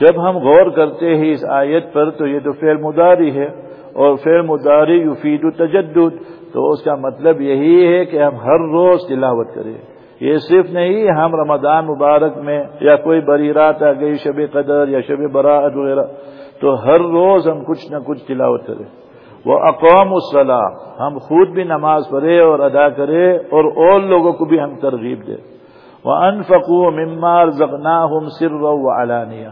جب ہم غور کرتے ہیں اس آیت پر تو یہ تو فعل مداری ہے اور فعل مداری یفید تجدد تو اس کا مطلب یہی ہے کہ ہم ہر روز تلاوت کریں۔ یہ صرف نہیں، ہم رمضان مبارک میں یا کوئی بری رات آ گئی، شب قدر یا شب برات وغیرہ، تو ہر روز ہم کچھ نہ کچھ تلاوت کریں۔ وہ اقوام الصلاح ہم خود بھی نماز پڑھے اور ادا کرے اور اور لوگوں کو بھی ہم ترغیب دے وہ انفقو ممار زبنا ہم سر و علانیہ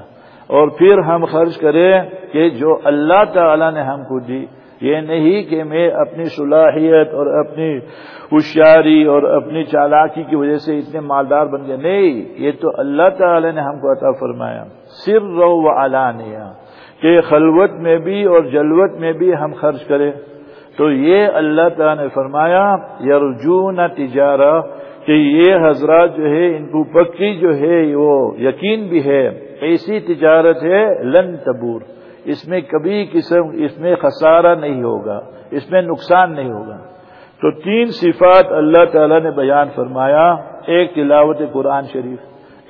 اور پھر ہم خرچ کریں کہ جو اللہ تعالی نے ہم کو دی، یہ نہیں کہ میں اپنی صلاحیت اور اپنی ہوشیاری اور اپنی چالاکی کی وجہ سے اتنے مالدار بن گئے۔ نہیں، یہ تو اللہ تعالی نے ہم کو عطا فرمایا۔ سر رو و علانیہ، کہ خلوت میں بھی اور جلوت میں بھی ہم خرچ کریں۔ تو یہ اللہ تعالی نے فرمایا، یرجون تجارہ، کہ یہ حضرات جو ہے، ان کو پکی جو ہے، وہ یقین بھی ہے۔ ایسی تجارت ہے، لن تبور۔ اس میں کبھی قسم اس میں خسارہ نہیں ہوگا، اس میں نقصان نہیں ہوگا۔ تو تین صفات اللہ تعالی نے بیان فرمایا۔ ایک تلاوت قرآن شریف،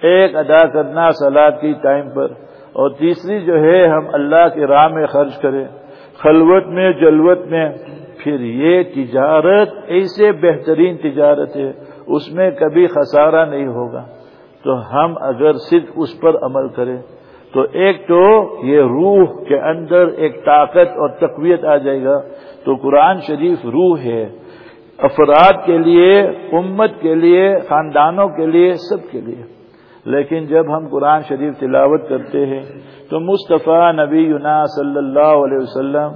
ایک ادا کرنا سلاد کی ٹائم پر۔ اور تیسری جو ہے، ہم اللہ کے راہ میں خرچ کریں۔ خلوت میں، جلوت میں۔ پھر یہ تجارت ایسے بہترین تجارت ہے، اس میں کبھی خسارہ نہیں ہوگا۔ تو ہم اگر صرف اس پر عمل کریں، تو ایک تو یہ روح کے اندر ایک طاقت اور تقویت آ جائے گا۔ تو قرآن شریف روح ہے، افراد کے لیے، امت کے لیے، خاندانوں کے لیے، سب کے لیے۔ لیکن جب ہم قرآن شریف تلاوت کرتے ہیں، تو مصطفیٰ نبی یونا صلی اللہ علیہ وسلم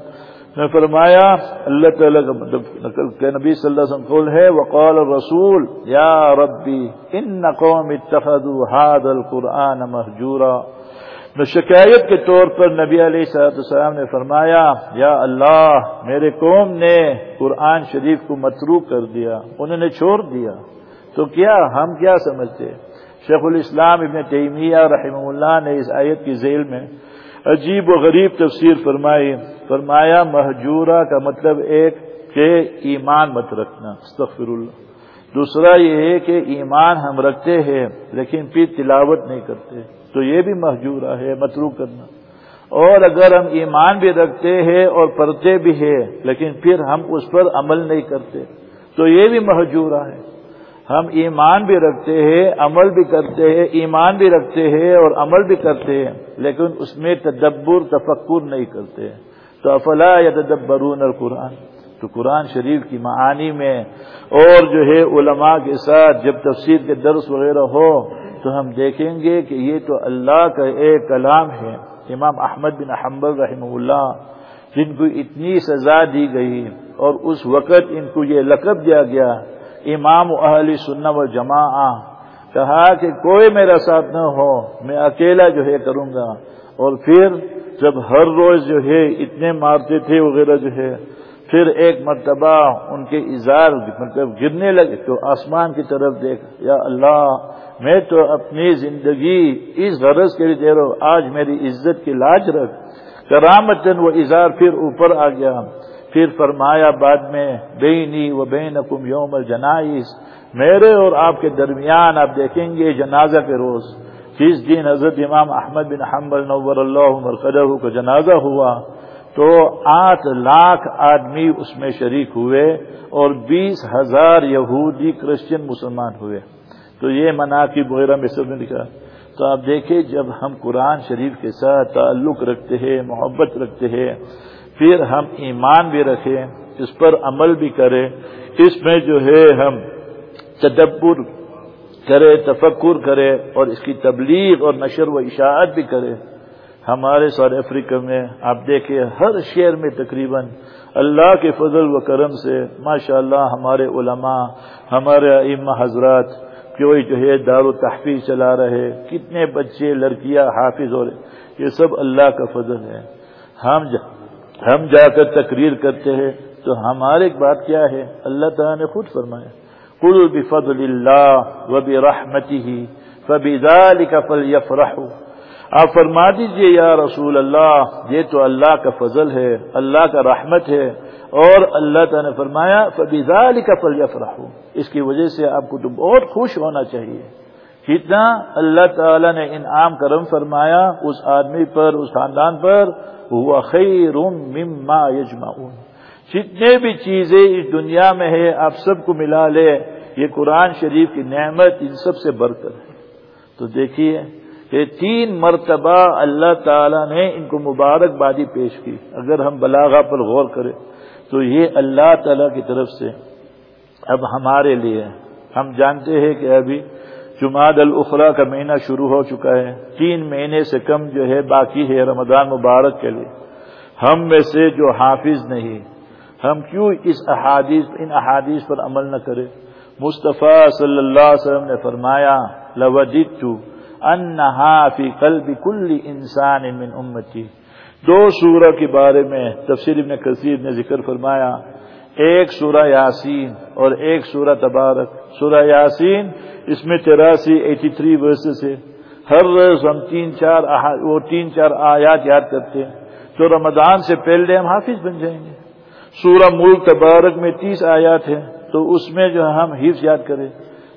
نے فرمایا، اللہ تعالیٰ کا مطلب کہ نبی صلی اللہ علیہ وسلم قول ہے، وقال الرسول، یا ربی، ان قوم اتخذوا هذا القرآن محجورا شکایت کے طور پر نبی علیہ صلاحت السلام نے فرمایا، یا اللہ، میرے قوم نے قرآن شریف کو متروک کر دیا، انہوں نے چھوڑ دیا۔ تو کیا ہم کیا سمجھتے؟ شیخ الاسلام ابن تیمیہ رحمہ اللہ نے اس آیت کی ذیل میں عجیب و غریب تفسیر فرمائی، فرمایا محجورہ کا مطلب ایک کہ ایمان مت رکھنا استغفر اللہ دوسرا یہ ہے کہ ایمان ہم رکھتے ہیں لیکن پھر تلاوت نہیں کرتے، تو یہ بھی محجورہ ہے، متروک کرنا۔ اور اگر ہم ایمان بھی رکھتے ہیں اور پڑھتے بھی ہیں لیکن پھر ہم اس پر عمل نہیں کرتے، تو یہ بھی محجورہ ہے۔ ہم ایمان بھی رکھتے ہیں، عمل بھی کرتے ہیں، ایمان بھی رکھتے ہیں اور عمل بھی کرتے ہیں، لیکن اس میں تدبر، تفکر نہیں کرتے۔ تو افلا یا تدبرون القرآن؟ تو قرآن شریف کی معانی میں اور جو ہے علماء کے ساتھ جب تفسیر کے درس وغیرہ ہو، تو ہم دیکھیں گے کہ یہ تو اللہ کا ایک کلام ہے۔ امام احمد بن حنبل رحمہ اللہ، جن کو اتنی سزا دی گئی اور اس وقت ان کو یہ لقب دیا گیا امام اہل سننا و جماع کہا کہ کوئی میرا ساتھ نہ ہو، میں اکیلا جو ہے کروں گا۔ اور پھر جب ہر روز جو ہے اتنے مارتے تھے وغیرہ جو ہے، پھر ایک مرتبہ ان کے اظہار مطلب گرنے لگے تو آسمان کی طرف دیکھ یا اللہ، میں تو اپنی زندگی اس غرض کے لیے دے رہا ہوں، آج میری عزت کی لاج رکھ۔ کرامتن وہ اظہار پھر اوپر آ گیا۔ پھر فرمایا بعد میں، بینی و بین کم یوم الجنائز۔ میرے اور آپ کے درمیان آپ دیکھیں گے جنازہ کے روز۔ جس دن حضرت امام احمد بن حنبل نور اللہ مرقدہ کا جنازہ ہوا، تو آٹھ لاکھ آدمی اس میں شریک ہوئے اور بیس ہزار یہودی کرسچن مسلمان ہوئے۔ تو یہ مناقب وغیرہ میں سب نے لکھا۔ تو آپ دیکھیں جب ہم قرآن شریف کے ساتھ تعلق رکھتے ہیں، محبت رکھتے ہیں پھر ہم ایمان بھی رکھیں، اس پر عمل بھی کریں۔ اس میں جو ہے ہم تدبر کرے تفکر کرے اور اس کی تبلیغ اور نشر و اشاعت بھی کرے ہمارے ساؤتھ افریقہ میں آپ دیکھیں، ہر شہر میں تقریباً اللہ کے فضل و کرم سے ماشاء اللہ ہمارے علماء، ہمارے ام حضرات کوئی جو ہے دار و تحفیظ چلا رہے، کتنے بچے، لڑکیاں حافظ ہو رہے یہ سب اللہ کا فضل ہے۔ ہم ہم جا کر تقریر کرتے ہیں تو ہمارے بات کیا ہے؟ اللہ تعالیٰ نے خود فرمایا کل بفضل اللہ و برحمتی ہی فبی کا آپ فرما دیجیے، یا رسول اللہ، یہ تو اللہ کا فضل ہے، اللہ کا رحمت ہے۔ اور اللہ تعالیٰ نے فرمایا فبیزال کا اس کی وجہ سے آپ کو تو بہت خوش ہونا چاہیے۔ جتنا اللہ تعالی نے انعام کرم فرمایا اس آدمی پر، اس خاندان پر وہ خیر مما یجمعون۔ جتنے بھی چیزیں اس دنیا میں ہے آپ سب کو ملا لے۔ یہ قرآن شریف کی نعمت ان سب سے بڑھ کر ہے۔ تو دیکھیے کہ تین مرتبہ اللہ تعالی نے ان کو مبارک بادی پیش کی۔ اگر ہم بلاغا پر غور کریں، تو یہ اللہ تعالی کی طرف سے اب ہمارے لیے ہم جانتے ہیں کہ ابھی جماعت الاخرا کا مہینہ شروع ہو چکا ہے۔ تین مہینے سے کم جو ہے باقی ہے رمضان مبارک کے لیے۔ ہم میں سے جو حافظ نہیں، ہم کیوں اس احادیث، ان احادیث پر عمل نہ کرے؟ مصطفیٰ صلی اللہ علیہ وسلم نے فرمایا، لوجدت انہا فی قلب کل انسان من امتی دو سورہ کے بارے میں تفسیر ابن کثیر نے ذکر فرمایا۔ ایک سورہ یاسین اور ایک سورہ تبارک۔ سورہ یاسین اس میں تراسی ایٹی تھری ورسز ہے۔ ہر روز ہم تین چار وہ تین چار آیات یاد کرتے ہیں۔ تو رمضان سے پہلے ہم حافظ بن جائیں گے۔ سورہ ملک تبارک میں تیس آیات ہیں۔ تو اس میں جو ہم حفظ یاد کریں۔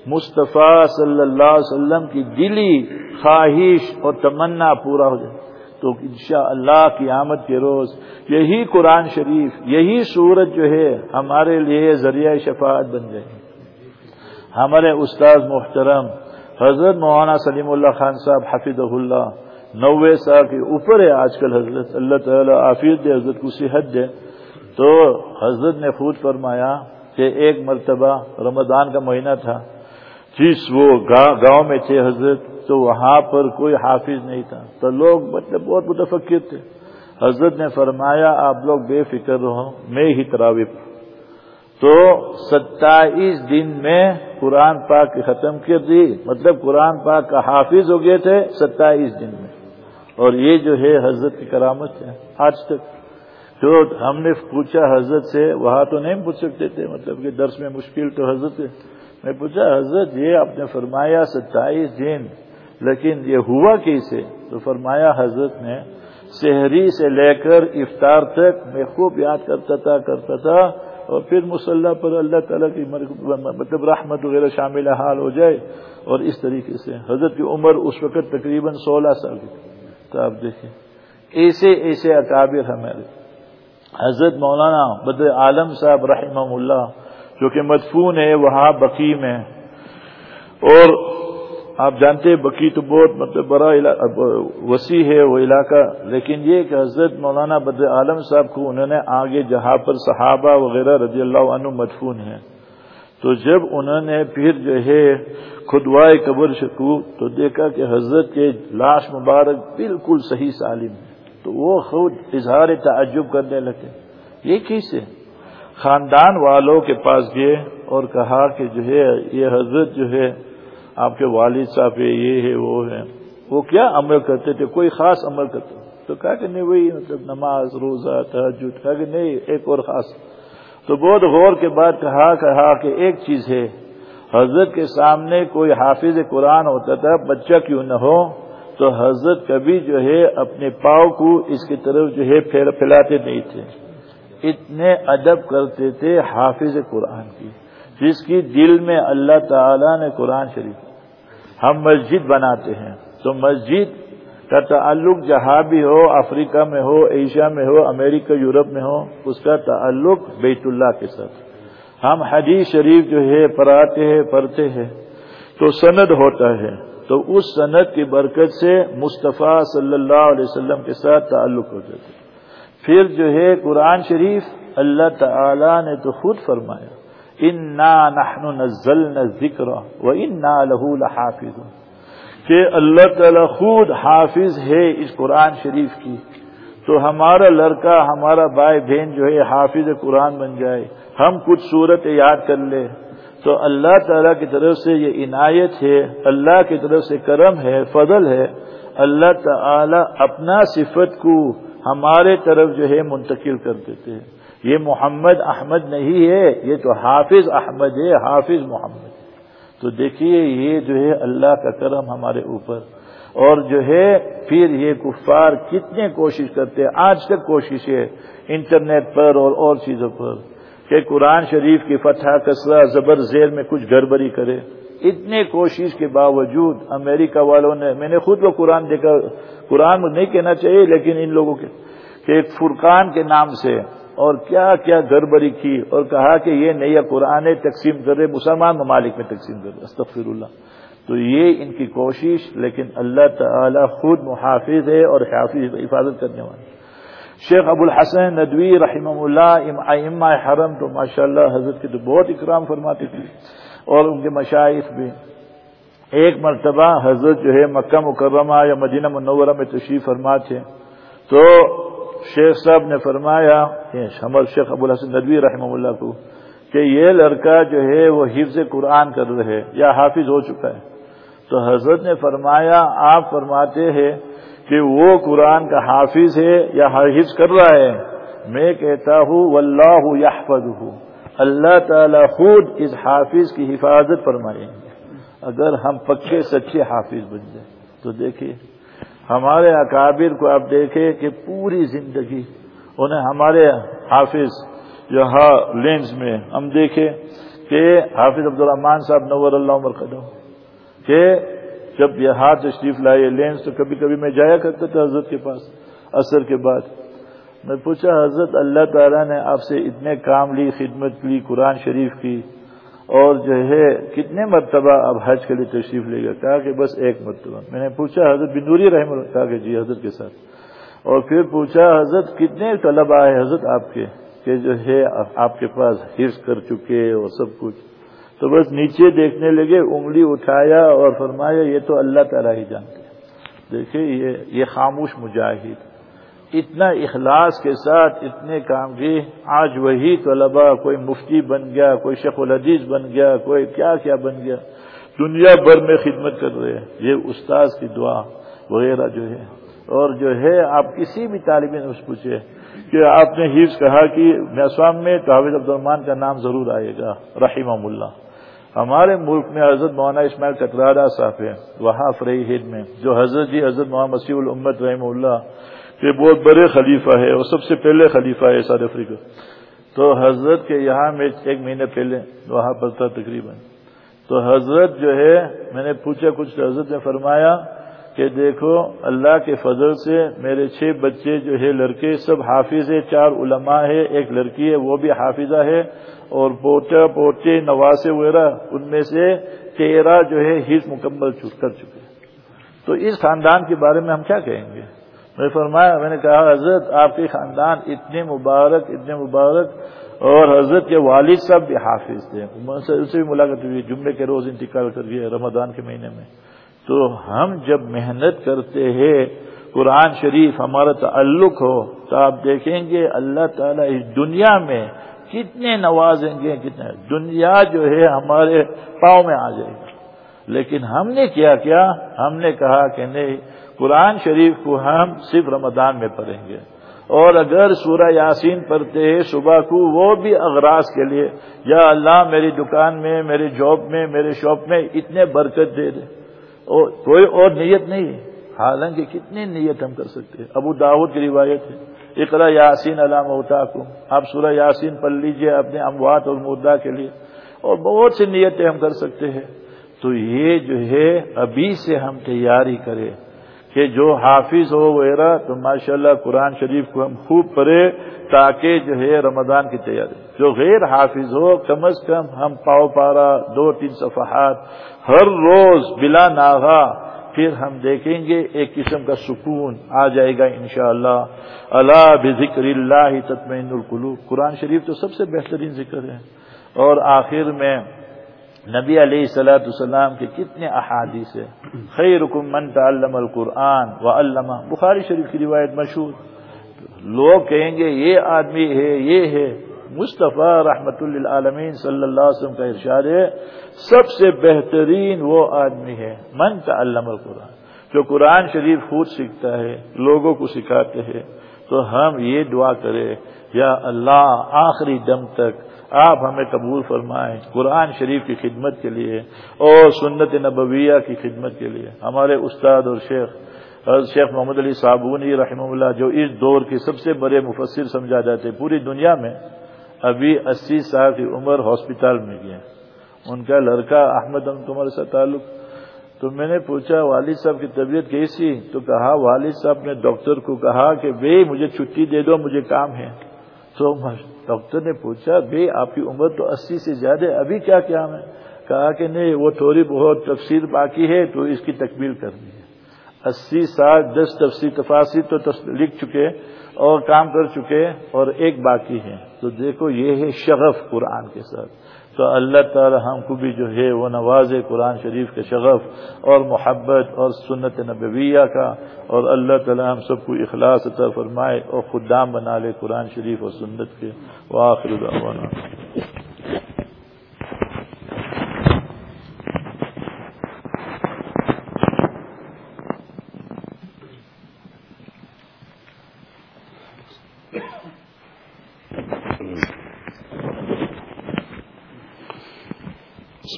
مصطفیٰ صلی اللہ علیہ وسلم کی دلی خواہش اور تمنا پورا ہو جائے۔ تو انشاءاللہ اللہ کی آمد کے روز یہی قرآن شریف، یہی صورت جو ہے ہمارے لیے ذریعہ شفاعت بن جائے۔ ہمارے استاد محترم حضرت مولانا سلیم اللہ خان صاحب حفیظ اللہ نوے سال کے اوپر ہے آج کل حضرت، اللہ تعالیٰ آفیت دے، حضرت کو صحت دے۔ تو حضرت نے خود فرمایا کہ ایک مرتبہ رمضان کا مہینہ تھا، جس وہ گاؤں میں تھے حضرت، تو وہاں پر کوئی حافظ نہیں تھا۔ تو لوگ مطلب بہت متفقر تھے۔ حضرت نے فرمایا، آپ لوگ بے فکر رہو، میں ہی تراوی تو ستائیس دن میں قرآن پاک ختم کر دی۔ مطلب قرآن پاک کا حافظ ہو گئے تھے ستائیس دن میں۔ اور یہ جو ہے حضرت کی کرامت ہے آج تک۔ جو ہم نے پوچھا حضرت سے، وہاں تو نہیں پوچھ سکتے تھے مطلب کہ درس میں مشکل تو حضرت ہے۔ میں پوچھا، حضرت یہ آپ نے فرمایا ستائیس دن، لیکن یہ ہوا کیسے؟ تو فرمایا حضرت نے، شہری سے لے کر افطار تک میں خوب یاد کرتا تھا کرتا تھا۔ اور پھر مسلح پر اللہ تعالیٰ کی مطلب رحمت وغیرہ شامل حال ہو جائے اور اس طریقے سے حضرت کی عمر اس وقت تقریباً سولہ سال کی تو آپ دیکھیں، ایسے ایسے اکابر ہمارے۔ حضرت مولانا بدر عالم صاحب رحمہ اللہ، جو کہ مدفون ہے وہاں بقی میں اور آپ جانتے ہیں تو بہت مطلب بڑا وسیع ہے وہ علاقہ، لیکن یہ کہ حضرت مولانا بدر عالم صاحب کو انہوں نے آگے جہاں پر صحابہ وغیرہ رضی اللہ عنہ مدفون ہیں۔ تو جب انہوں نے پھر جو ہے خدوائے قبر شکو، تو دیکھا کہ حضرت کے لاش مبارک بالکل صحیح سالم ہے۔ تو وہ خود اظہار تعجب کرنے لگے۔ یہ کیسے؟ خاندان والوں کے پاس گئے اور کہا کہ جو ہے یہ حضرت جو ہے آپ کے والد صاحب یہ ہے، وہ ہے۔ وہ کیا عمل کرتے تھے؟ کوئی خاص عمل کرتے تو کہا کہ نہیں وہی مطلب نماز، روزہ تحجد کہا کہ نہیں، ایک اور خاص۔ تو بہت غور کے بعد کہا کہا کہ ایک چیز ہے۔ حضرت کے سامنے کوئی حافظ قرآن ہوتا تھا، بچہ کیوں نہ ہو، تو حضرت کبھی جو ہے اپنے پاؤں کو اس کی طرف جو ہے پھیلاتے نہیں تھے۔ اتنے ادب کرتے تھے حافظ قرآن کی۔ جس کی دل میں اللہ تعالی نے قرآن شریف ہم مسجد بناتے ہیں، تو مسجد کا تعلق جہاں بھی ہو، افریقہ میں ہو، ایشیا میں ہو، امریکہ، یورپ میں ہو، اس کا تعلق بیت اللہ کے ساتھ۔ ہم حدیث شریف جو ہے، پڑھاتے ہیں، پڑھتے ہیں، تو سند ہوتا ہے۔ تو اس صنعت کی برکت سے مصطفیٰ صلی اللہ علیہ وسلم کے ساتھ تعلق ہو جاتے پھر جو ہے، قرآن شریف اللہ تعالی نے تو خود فرمایا۔ ان نزل نہ ذکر و ان لہو لحافظ کہ اللہ تعالی خود حافظ ہے اس قرآن شریف کی۔ تو ہمارا لڑکا، ہمارا بھائی بہن جو ہے، حافظ قرآن بن جائے۔ ہم کچھ صورت یاد کر لے۔ تو اللہ تعالیٰ کی طرف سے یہ عنایت ہے، اللہ کی طرف سے کرم ہے، فضل ہے۔ اللہ تعالی اپنا صفت کو ہمارے طرف جو ہے منتقل کر دیتے ہیں۔ یہ محمد احمد نہیں ہے، یہ تو حافظ احمد ہے، حافظ محمد۔ تو دیکھیے، یہ جو ہے اللہ کا کرم ہمارے اوپر۔ اور جو ہے، پھر یہ کفار کتنے کوشش کرتے ہیں؟ آج تک کوشش ہے انٹرنیٹ پر اور اور چیزوں پر کہ قرآن شریف کی فتح، کسرہ، زبر، زیر میں کچھ گڑبڑی کرے۔ اتنے کوشش کے باوجود امریکہ والوں نے، میں نے خود وہ قرآن دیکھا۔ قرآن نہیں کہنا چاہیے، لیکن ان لوگوں کے، کہ ایک فرقان کے نام سے اور کیا کیا گڑبڑی کی اور کہا کہ یہ نیا قرآن تقسیم کر رہے، مسلمان ممالک میں تقسیم کر رہے، استغفر اللہ۔ تو یہ ان کی کوشش، لیکن اللہ تعالی خود محافظ ہے اور حافظ حفاظت کرنے والے شیخ ابو الحسن ندوی رحمہ اللہ حرم تو ماشاء اللہ حضرت کی تو بہت اکرام فرماتی تھی اور ان کے مشائف بھی۔ ایک مرتبہ حضرت جو ہے مکہ مکرمہ یا مدینہ منورہ میں تشریف فرما تھے۔ تو شیخ صاحب نے فرمایا شمر شیخ ابو الحسن ندوی رحمہ اللہ کو، کہ یہ لڑکا جو ہے وہ حفظ قرآن کر رہے یا حافظ ہو چکا ہے۔ تو حضرت نے فرمایا، آپ فرماتے ہیں کہ وہ قرآن کا حافظ ہے یا حفظ کر رہا ہے؟ میں کہتا ہوں، واللہ یحفظ ہوں اللہ تعالی خود اس حافظ کی حفاظت فرمائیں گے اگر ہم پکے سچے حافظ بن جائیں تو دیکھیے۔ ہمارے اکابر کو آپ دیکھیں کہ پوری زندگی انہیں ہمارے حافظ یہاں لینز میں ہم دیکھیں کہ حافظ عبد الرحمان صاحب نور اللہ عمر قدم، کہ جب یہاں تشریف لائے لینز تو کبھی کبھی میں جایا کرتا تھا حضرت کے پاس اثر کے بعد۔ میں پوچھا حضرت اللہ تعالیٰ نے آپ سے اتنے کام لی، خدمت لی، قرآن شریف کی اور جو ہے کتنے مرتبہ اب حج کے لیے تشریف لے گا کہا کہ بس ایک مرتبہ۔ میں نے پوچھا حضرت بندوری رحم اللہ کہا کہ جی حضرت کے ساتھ۔ اور پھر پوچھا حضرت کتنے طلبہ آئے حضرت آپ کے؟ کہ جو ہے آپ کے پاس حفظ کر چکے اور سب کچھ۔ تو بس نیچے دیکھنے لگے، انگلی اٹھایا اور فرمایا، یہ تو اللہ تعالیٰ ہی جانتے دیکھیے یہ خاموش مجاہد۔ اتنا اخلاص کے ساتھ، اتنے کام کی آج وہی طلبا کوئی مفتی بن گیا، کوئی شیخ الحدیث بن گیا، کوئی کیا کیا بن گیا۔ دنیا بھر میں خدمت کر رہے ہیں۔ یہ استاذ کی دعا وغیرہ جو ہے۔ اور جو ہے، آپ کسی بھی طالب علم سے پوچھے کہ آپ نے حفظ کہا کہ میسوام میں تعویذ عبد الرحمان کا نام ضرور آئے گا رحیم اللہ۔ ہمارے ملک میں حضرت مولانا اسماعیل کترادہ صاحب ہیں، وہاں فرئی ہند میں، جو حضرت جی حضرت محمد مسیح الامت رحم اللہ کہ بہت بڑے خلیفہ ہے اور سب سے پہلے خلیفہ ہے ساؤتھ افریقہ۔ تو حضرت کے یہاں میں ایک مہینے پہلے وہاں پر تھا تقریباً۔ تو حضرت جو ہے، میں نے پوچھا کچھ حضرت نے فرمایا کہ دیکھو، اللہ کے فضل سے میرے چھ بچے جو ہے، لڑکے سب حافظ ہے چار علماء ہے ایک لڑکی ہے، وہ بھی حافظہ ہے۔ اور پوٹا پوٹے نواسے وغیرہ، ان میں سے تیرہ جو ہے ہیس مکمل کر چکے تو اس خاندان کے بارے میں ہم کیا کہیں گے؟ میں فرمایا، میں نے کہا، حضرت، آپ کے خاندان اتنے مبارک اتنے مبارک، اور حضرت کے والد صاحب بھی حافظ تھے۔ ان سے بھی ملاقات ہوئی، جمعے کے روز انتقال کر گئے رمضان کے مہینے میں۔ تو ہم جب محنت کرتے ہیں، قرآن شریف ہمارا تعلق ہو، تو آپ دیکھیں گے اللہ تعالیٰ اس دنیا میں کتنے نوازیں گے، کتنے۔ دنیا جو ہے ہمارے پاؤں میں آ جائے گا۔ لیکن ہم نے کیا کیا؟ ہم نے کہا کہ نہیں قرآن شریف کو ہم صرف رمضان میں پڑھیں گے۔ اور اگر سورہ یاسین پڑھتے ہیں، صبح کو وہ بھی اغراض کے لیے، یا اللہ میری دکان میں میری جاب میں، میرے شاپ میں اتنے برکت دے دے۔ اور کوئی اور نیت نہیں، حالانکہ کتنی نیت ہم کر سکتے ہیں۔ ابو داود کی روایت ہے اقرا یاسین علام اوتا کو آپ سورہ یاسین پڑھ لیجیے اپنے اموات اور مردہ کے لیے۔ اور بہت سی نیتیں ہم کر سکتے ہیں۔ تو یہ جو ہے، ابھی سے ہم تیاری کریں۔ کہ جو حافظ ہو وغیرہ، تو ماشاءاللہ قرآن شریف کو ہم خوب پڑھے تاکہ جو ہے رمضان کی تیاری۔ جو غیر حافظ ہو، کم از کم ہم پاؤ پارا، دو، تین صفحات ہر روز بلا ناغا، پھر ہم دیکھیں گے ایک قسم کا سکون آ جائے گا انشاءاللہ۔ اللہ بذکر اللہ تطمئن القلوب۔ قرآن شریف تو سب سے بہترین ذکر ہے۔ اور آخر میں نبی علیہ سلاۃ السلام کے کتنے احادیث ہے خیر من تعلم القرآن و علامہ بخاری شریف کی روایت مشہور۔ لوگ کہیں گے، یہ آدمی ہے، یہ ہے۔ مصطفیٰ رحمت للعالمین صلی اللہ علیہ وسلم کا ارشاد ہے، سب سے بہترین وہ آدمی ہے، من تعلم القرآن۔ جو قرآن شریف خود سیکھتا ہے، لوگوں کو سکھاتے ہیں۔ تو ہم یہ دعا کریں، یا اللہ، آخری دم تک آپ ہمیں قبول فرمائیں قرآن شریف کی خدمت کے لیے اور سنت نبویہ کی خدمت کے لیے۔ ہمارے استاد اور شیخ شیخ محمد علی صابونی رحمہ اللہ جو اس دور کے سب سے بڑے مفسر سمجھا جاتے پوری دنیا میں ابھی اسی سال کی عمر ہاسپٹل میں گئے۔ ان کا لڑکا احمد تمہارے ساتھ تعلق۔ تو میں نے پوچھا، والد صاحب کی طبیعت کیسی؟ تو کہا، والد صاحب نے ڈاکٹر کو کہا کہ بے مجھے چھٹی دے دو، مجھے کام ہے۔ تو ڈاکٹر نے پوچھا، بے، آپ کی عمر تو اسی سے زیادہ ابھی کیا کیا ہے؟ کہا کہ نہیں، وہ تھوڑی بہت تفسیر باقی ہے تو اس کی تکمیل کرنی ہے۔ اسی سال دس تفسیر تفاصر تو لکھ چکے اور کام کر چکے اور ایک باقی ہے۔ تو دیکھو، یہ ہے شغف قرآن کے ساتھ۔ تو اللہ تعالی ہم کو بھی جو ہے وہ نواز قرآن شریف کے شغف اور محبت اور سنت نبویہ کا اور اللہ تعالی ہم سب کو اخلاص عطا فرمائے اور خدام بنا لے قرآن شریف اور سنت کے، وآخر دعوانا۔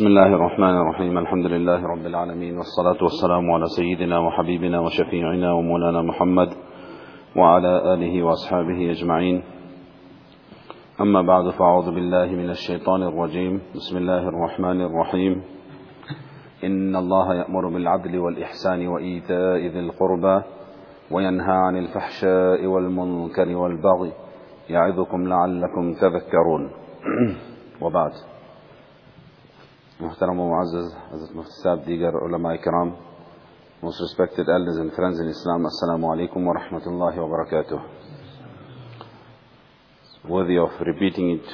بسم الله الرحمن الرحيم. الحمد لله رب العالمين والصلاة والسلام على سيدنا وحبيبنا وشفيعنا ومولانا محمد وعلى آله وأصحابه أجمعين. أما بعد فأعوذ بالله من الشيطان الرجيم. بسم الله الرحمن الرحيم. إن الله يأمر بالعدل والإحسان وإيتاء ذي القربى وينهى عن الفحشاء والمنكر والبغي يعظكم لعلكم تذكرون. وبعد. Muhtaram and Muazzaz, Hazrat Mufti Saab, Digar, Ulama most respected elders and friends in Islam, Assalamu alaikum wa rahmatullahi wa barakatuh. Worthy of repeating it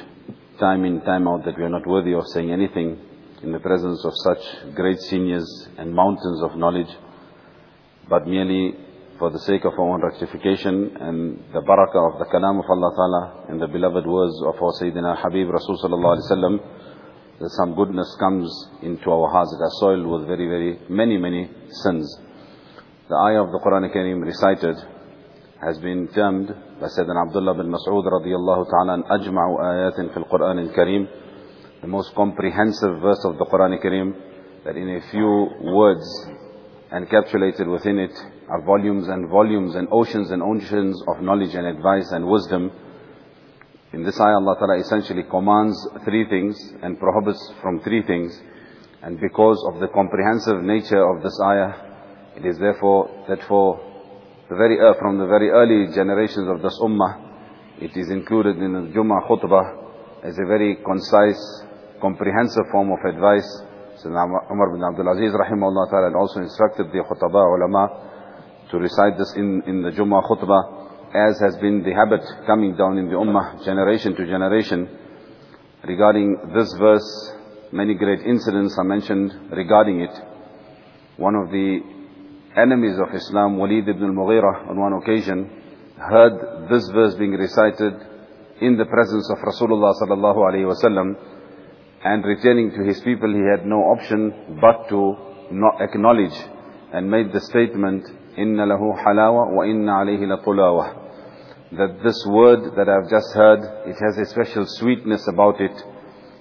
time in, time out, that we are not worthy of saying anything in the presence of such great seniors and mountains of knowledge, but merely for the sake of our own rectification and the barakah of the kalam of Allah Ta'ala and the beloved words of our Sayyidina Habib Rasul Sallallahu Alaihi Wasallam, that some goodness comes into our hearts that are soiled with very, very many, many sins. The ayah of the Quran Kareem recited has been termed by Sayyidina Abdullah bin Mas'ud radiallahu ta'ala ajma'u ayatin fil Quran al-Kareem, the most comprehensive verse of the Quran Kareem, that in a few words encapsulated within it are volumes and volumes and oceans and oceans of knowledge and advice and wisdom in this ayah, Allah Ta'ala essentially commands three things and prohibits from three things. And because of the comprehensive nature of this ayah, it is therefore that for the very uh, from the very early generations of this ummah, it is included in the Jummah khutbah as a very concise, comprehensive form of advice. So Umar bin Abdul Aziz rahimahullah ta'ala also instructed the khutbah ulama to recite this in, in the Jummah khutbah as has been the habit coming down in the ummah generation to generation. Regarding this verse, many great incidents are mentioned regarding it. One of the enemies of Islam, Walid ibn al-Mughira, on one occasion, heard this verse being recited in the presence of Rasulullah sallallahu alaihi wasallam, and returning to his people, he had no option but to not acknowledge and made the statement, إِنَّ لَهُ حَلَاوَةً وَإِنَّ عَلَيْهِ لَطُلَاوَةً that this word that I've just heard, it has a special sweetness about it.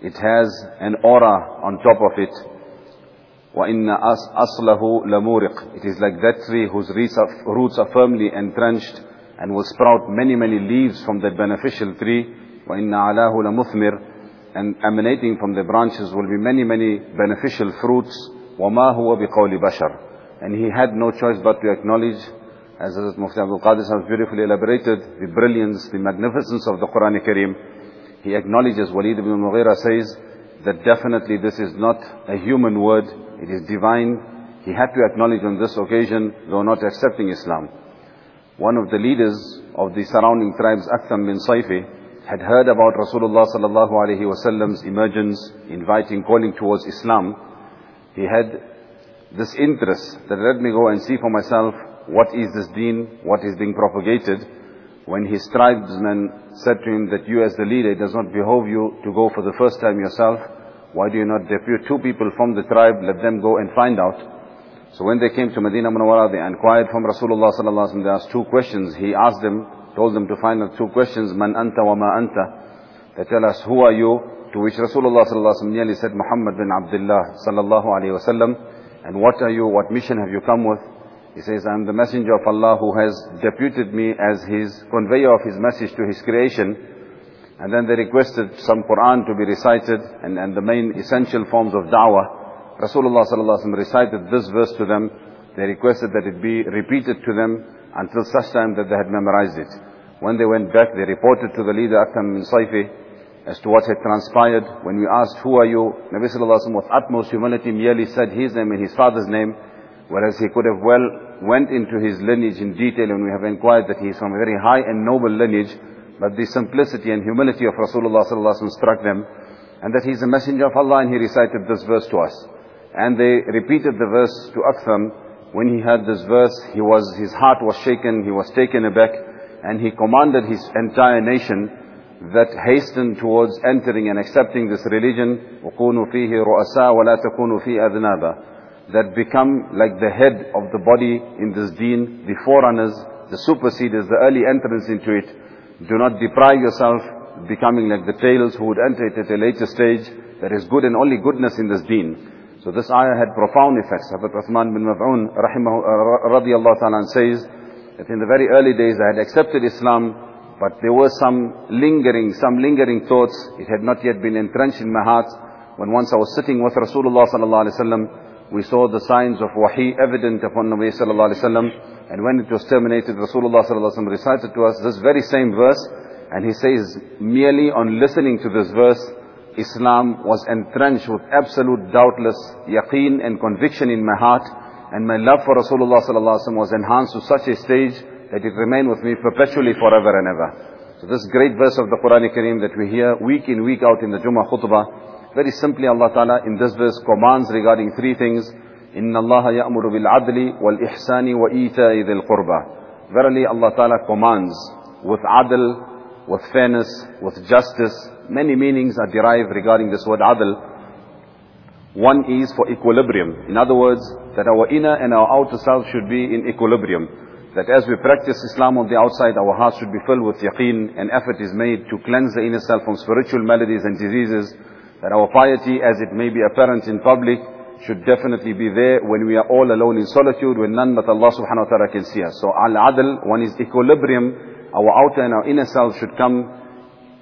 It has an aura on top of it. وَإِنَّ أَصْلَهُ لَمُورِقٍ It is like that tree whose roots are firmly entrenched and will sprout many, many leaves from that beneficial tree. وَإِنَّ عَلَاهُ لَمُثْمِرٍ And emanating from the branches will be many, many beneficial fruits. وَمَا هُوَ بِقَوْلِ بَشَرٍ And he had no choice but to acknowledge as Hazrat Mufti Abdul Qadir has beautifully elaborated, the brilliance, the magnificence of the Quran Kareem. He acknowledges, Walid ibn Mughira says, that definitely this is not a human word, it is divine. He had to acknowledge on this occasion, though not accepting Islam. One of the leaders of the surrounding tribes, Aktham bin Saifi, had heard about Rasulullah sallallahu alaihi wasallam's emergence, inviting, calling towards Islam. He had this interest that let me go and see for myself what is this deen, what is being propagated, when his tribesmen said to him that you as the leader, it does not behove you to go for the first time yourself, why do you not depute two people from the tribe, let them go and find out. So when they came to Medina Munawwara, they inquired from Rasulullah sallallahu alaihi wasallam, they asked two questions. He asked them, told them to find out two questions, man anta wa ma anta. They tell us, who are you? To which Rasulullah sallallahu alaihi wasallam nearly said, Muhammad bin Abdullah sallallahu alaihi wasallam. And what are you, what mission have you come with? He says, I am the messenger of Allah who has deputed me as his conveyor of his message to his creation. And then they requested some Quran to be recited and, and the main essential forms of da'wah. Rasulullah wasallam recited this verse to them. They requested that it be repeated to them until such time that they had memorized it. When they went back, they reported to the leader Akram bin Saifi as to what had transpired. When we asked, who are you? Nabi sallallahu alaihi wasallam with utmost humility merely said his name and his father's name, whereas he could have well went into his lineage in detail and we have inquired that he is from a very high and noble lineage. But the simplicity and humility of Rasulullah sallallahu struck them, and that he's a messenger of Allah, and he recited this verse to us. And they repeated the verse to Aktham. When he heard this verse, he was, his heart was shaken, he was taken aback, and he commanded his entire nation that hasten towards entering and accepting this religion, وَكُونُوا فِيهِ رُؤَسَاءَ وَلَا تَكُونُوا فِي أَذْنَابًا that become like the head of the body in this deen, the forerunners, the superseders, the early entrance into it, do not deprive yourself becoming like the tails who would enter it at a later stage. There is good and only goodness in this deen. So this ayah had profound effects. Hazrat Uthman bin Maf'un uh, radiallahu ta'ala says that in the very early days I had accepted Islam, but there were some lingering, some lingering thoughts. It had not yet been entrenched in my heart. When once I was sitting with Rasulullah sallallahu alaihi wasallam, we saw the signs of wahi evident upon Nabi sallallahu alaihi wasallam. And when it was terminated, Rasulullah ﷺ recited to us this very same verse, and he says, merely on listening to this verse, Islam was entrenched with absolute doubtless yaqeen and conviction in my heart, and my love for Rasulullah ﷺ was enhanced to such a stage that it remained with me perpetually forever and ever. So this great verse of the Quran Kareem that we hear week in, week out in the Jummah khutbah, very simply Allah Ta'ala in this verse commands regarding three things. إن الله يأمر بالعدل والإحسان وإيتاء ذي القربى Verily Allah Ta'ala commands with adl, with fairness, with justice. Many meanings are derived regarding this word adl. One is for equilibrium. In other words, that our inner and our outer self should be in equilibrium. That as we practice Islam on the outside, our hearts should be filled with yaqeen and effort is made to cleanse the inner self from spiritual maladies and diseases. That our piety, as it may be apparent in public, should definitely be there when we are all alone in solitude, when none but Allah subhanahu wa ta'ala can see us. So al-adl, one is equilibrium, our outer and our inner self should come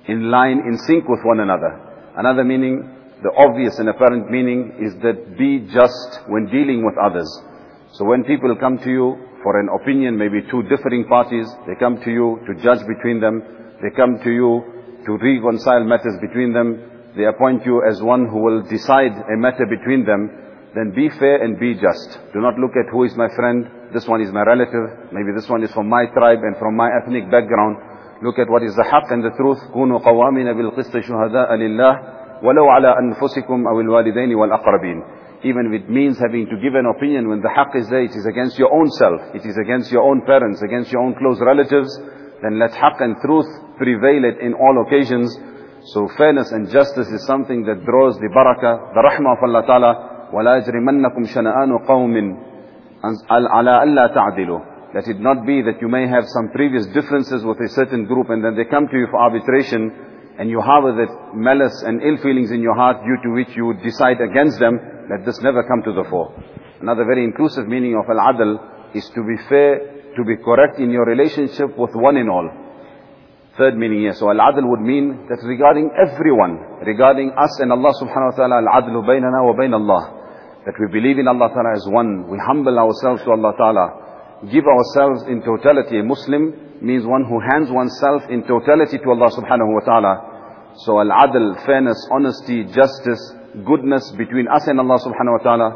in line, in sync with one another. Another meaning, the obvious and apparent meaning is that be just when dealing with others. So when people come to you for an opinion, maybe two differing parties, they come to you to judge between them, they come to you to reconcile matters between them, they appoint you as one who will decide a matter between them, then be fair and be just. Do not look at who is my friend, this one is my relative, maybe this one is from my tribe and from my ethnic background. Look at what is the haqq and the truth. كونوا قوامين بالقسط شهداء لله ولو على أنفسكم أو الوالدين والأقربين. Even if it means having to give an opinion when the haqq is there, it is against your own self, it is against your own parents, against your own close relatives, then let haqq and truth prevail it in all occasions. So fairness and justice is something that draws the barakah, the rahmah of Allah Ta'ala, ولا يجرمنكم شنآن قوم على ألا تعدلوا Let it not be that you may have some previous differences with a certain group and then they come to you for arbitration and you harbor that malice and ill feelings in your heart due to which you would decide against them, let this never come to the fore. Another very inclusive meaning of al-adl is to be fair, to be correct in your relationship with one and all. Third meaning here. So al-adl would mean that regarding everyone, regarding us and Allah subhanahu wa ta'ala, al-adlu baynana wa bayn Allah. That we believe in Allah ta'ala as one. We humble ourselves to Allah ta'ala. Give ourselves in totality. A Muslim means one who hands oneself in totality to Allah subhanahu wa ta'ala. So al-adl, fairness, honesty, justice, goodness between us and Allah subhanahu wa ta'ala,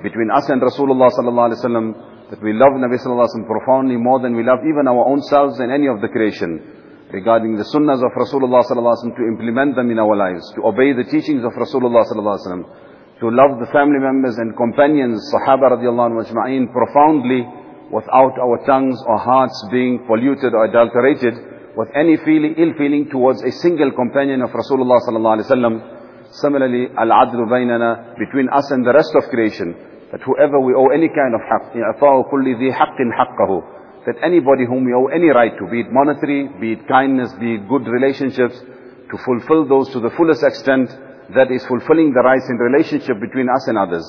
between us and Rasulullah sallallahu alayhi wa that we love Nabi sallallahu alayhi wa profoundly more than we love even our own selves and any of the creation regarding the sunnahs of Rasulullah sallallahu to implement them in our lives, to obey the teachings of Rasulullah sallallahu to love the family members and companions, Sahaba radiallahu anhu profoundly without our tongues or hearts being polluted or adulterated with any feeling, ill feeling towards a single companion of Rasulullah sallallahu alaihi wasallam. Similarly, al-adlu baynana between us and the rest of creation, that whoever we owe any kind of haqq, إِعْطَاءُ كُلِّ ذِي حَقٍّ حَقَّهُ that anybody whom we owe any right to, be it monetary, be it kindness, be it good relationships, to fulfill those to the fullest extent, that is fulfilling the rights in relationship between us and others.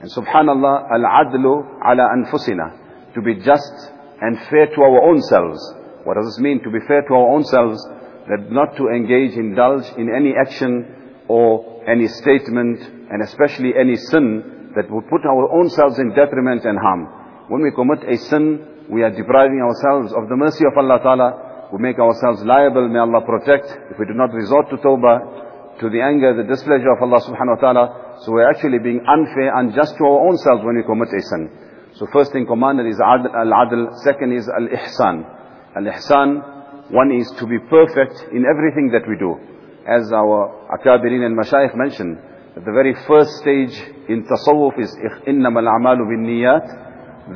And subhanallah, al-adlu ala anfusina, to be just and fair to our own selves. What does this mean, to be fair to our own selves? that not to engage, indulge in any action or any statement, and especially any sin that would put our own selves in detriment and harm. When we commit a sin, we are depriving ourselves of the mercy of Allah Ta'ala. We make ourselves liable, may Allah protect. If we do not resort to tawbah, to the anger, the displeasure of Allah Subhanahu Wa Ta'ala, so we're actually being unfair, unjust to our own selves when we commit a sin. So first thing commanded is al-adl, second is al-ihsan. Al-ihsan, one is to be perfect in everything that we do. As our akabirin and mashayikh mentioned, that the very first stage in tasawwuf is إِنَّمَا الْأَعْمَالُ بِالنِّيَّاتِ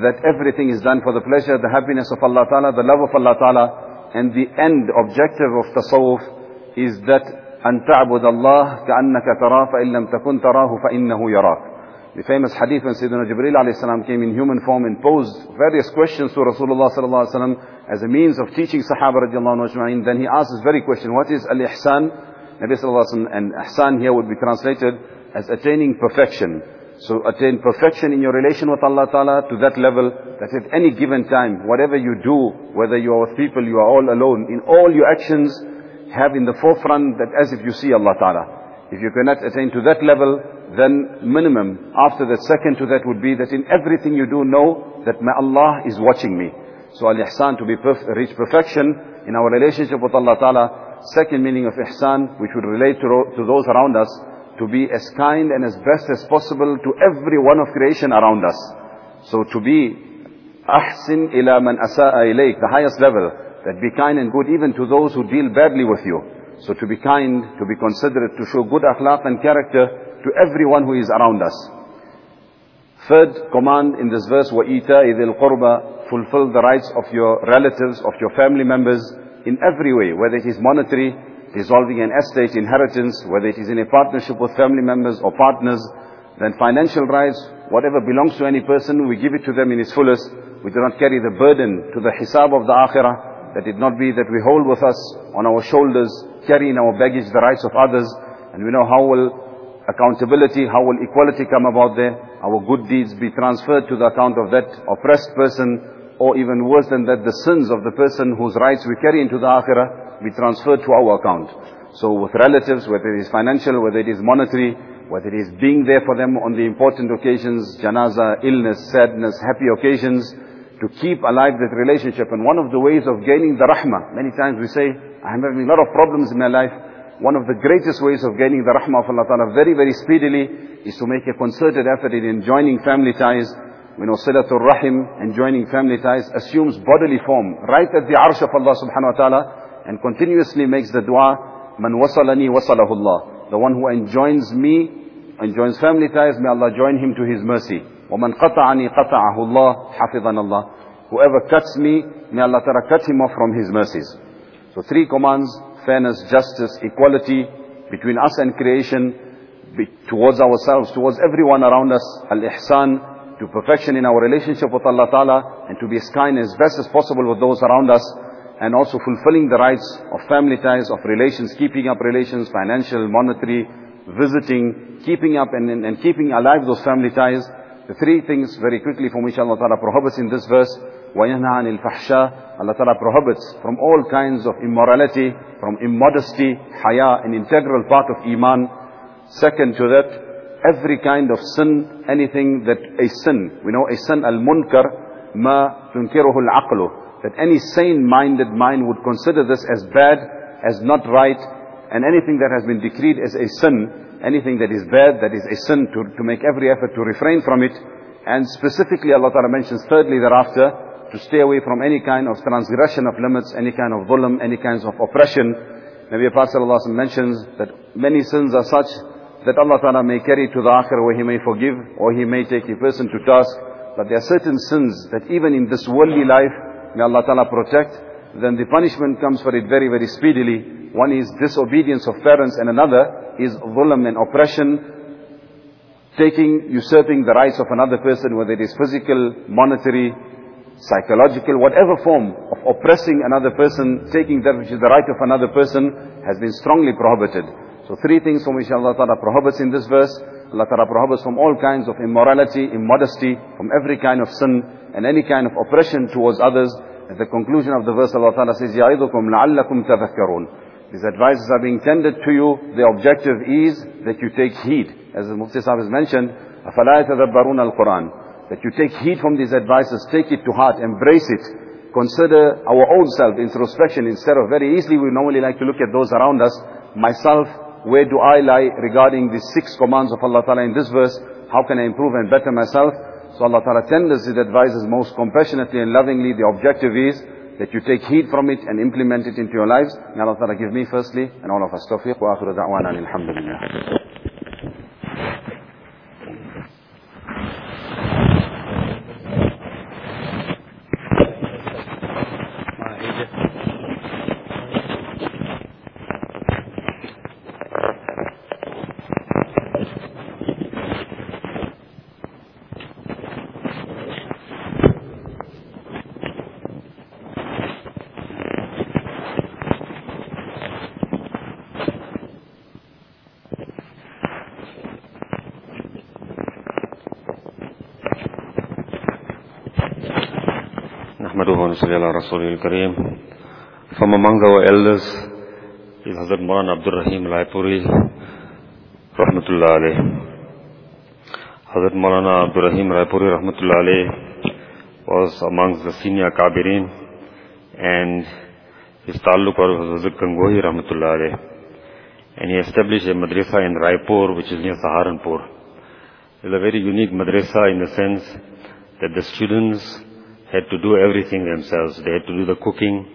That everything is done for the pleasure, the happiness of Allah Ta'ala, the love of Allah Ta'ala, and the end objective of tasawwuf is that أن تعبد الله كأنك تراه فإن لم تكن تراه فإنه يراك. The famous hadith when Sayyidina Jibreel alayhi salam came in human form and posed various questions to Rasulullah sallallahu alayhi wasallam as a means of teaching Sahaba radiallahu anhu Then he asked this very question, what is al-ihsan? Nabi sallallahu alayhi wasallam, and ihsan here would be translated as attaining perfection. So attain perfection in your relation with Allah Ta'ala to that level that at any given time, whatever you do, whether you are with people, you are all alone, in all your actions, have in the forefront that as if you see Allah Ta'ala. If you cannot attain to that level, then minimum, after the second to that would be that in everything you do know that my Allah is watching me. So al-ihsan to be perf reach perfection in our relationship with Allah Ta'ala. Second meaning of ihsan, which would relate to, to those around us, to be as kind and as best as possible to every one of creation around us. So to be ahsin ila man asa'a ilayk, the highest level, that be kind and good even to those who deal badly with you. So to be kind, to be considerate, to show good akhlaq and character to everyone who is around us. Third command in this verse, وَإِيتَاءِ ذِي الْقُرْبَى Fulfill the rights of your relatives, of your family members in every way, whether it is monetary, dissolving an estate, inheritance, whether it is in a partnership with family members or partners, then financial rights, whatever belongs to any person, we give it to them in its fullest. We do not carry the burden to the hisab of the akhirah. That it not be that we hold with us on our shoulders, carry in our baggage the rights of others, and we know how will accountability, how will equality come about there, our good deeds be transferred to the account of that oppressed person, or even worse than that, the sins of the person whose rights we carry into the akhirah be transferred to our account. So with relatives, whether it is financial, whether it is monetary, whether it is being there for them on the important occasions, janaza, illness, sadness, happy occasions, to keep alive that relationship. And one of the ways of gaining the rahmah, many times we say, I'm having a lot of problems in my life. One of the greatest ways of gaining the rahmah of Allah Ta'ala very, very speedily is to make a concerted effort in joining family ties. We know Silatul Rahim and joining family ties assumes bodily form right at the arsh of Allah Subhanahu Wa Ta'ala and continuously makes the dua, Man wasalani wasalahullah. The one who enjoins me, enjoins family ties, may Allah join him to His mercy. وَمَنْ قَطَعَنِي قَطَعَهُ اللَّهُ حَفِظَنَ اللَّهُ Whoever cuts me, may Allah Ta'ala cut him off from His mercies. So three commands, fairness, justice, equality between us and creation, towards ourselves, towards everyone around us, al-ihsan, to perfection in our relationship with Allah Ta'ala, and to be as kind as best as possible with those around us, and also fulfilling the rights of family ties, of relations, keeping up relations, financial, monetary, visiting, keeping up and, and, and keeping alive those family ties, the three things very quickly from which Allah Ta'ala prohibits in this verse, وَيَنْهَى عَنِ الْفَحْشَى Allah Ta'ala prohibits from all kinds of immorality, from immodesty, haya, an integral part of iman. Second to that, every kind of sin, anything that a sin, we know a sin al-munkar, ma tunkiruhu al-aqlu, that any sane-minded mind would consider this as bad, as not right, and anything that has been decreed as a sin, anything that is bad, that is a sin, to, to make every effort to refrain from it. And specifically Allah Ta'ala mentions thirdly thereafter, to stay away from any kind of transgression of limits, any kind of dhulm, any kinds of oppression. Nabi Prophet mentions that many sins are such that Allah Ta'ala may carry to the akhirah where He may forgive or He may take a person to task. But there are certain sins that even in this worldly life, may Allah Ta'ala protect, then the punishment comes for it very, very speedily. One is disobedience of parents and another is dhulm and oppression, taking, usurping the rights of another person, whether it is physical, monetary, psychological, whatever form of oppressing another person, taking that which is the right of another person, has been strongly prohibited. So three things from which Allah Ta'ala prohibits in this verse. Allah Ta'ala prohibits from all kinds of immorality, immodesty, from every kind of sin, and any kind of oppression towards others. At the conclusion of the verse, Allah Ta'ala says, يَعِذُكُمْ لَعَلَّكُمْ تَذَكَّرُونَ these advices are being tendered to you, the objective is that you take heed. As the Mufti Sahib has mentioned, أَفَلَا يَتَذَبَّرُونَ الْقُرْآنِ That you take heed from these advices, take it to heart, embrace it. Consider our own self, introspection, instead of very easily we normally like to look at those around us. Myself, where do I lie regarding the six commands of Allah Ta'ala in this verse? How can I improve and better myself? So Allah Ta'ala tenders His advices most compassionately and lovingly. The objective is that you take heed from it and implement it into your lives. May Allah Ta'ala give me firstly and all of us tawfiq wa akhiru da'wana alhamdulillah. Rasulul Kareem. From among our elders is Hazrat Maulana Abdul Rahim Raipuri, Rahmatullah alayh. Hazrat Maulana Abdul Rahim Raipuri, Rahmatullah alayh, was amongst the senior Kabirin and his taluk was Hazrat Gangohi, Rahmatullah alayh. And he established a madrasa in Raipur, which is near Saharanpur. It's a very unique madrasa in the sense that the students had to do everything themselves. They had to do the cooking,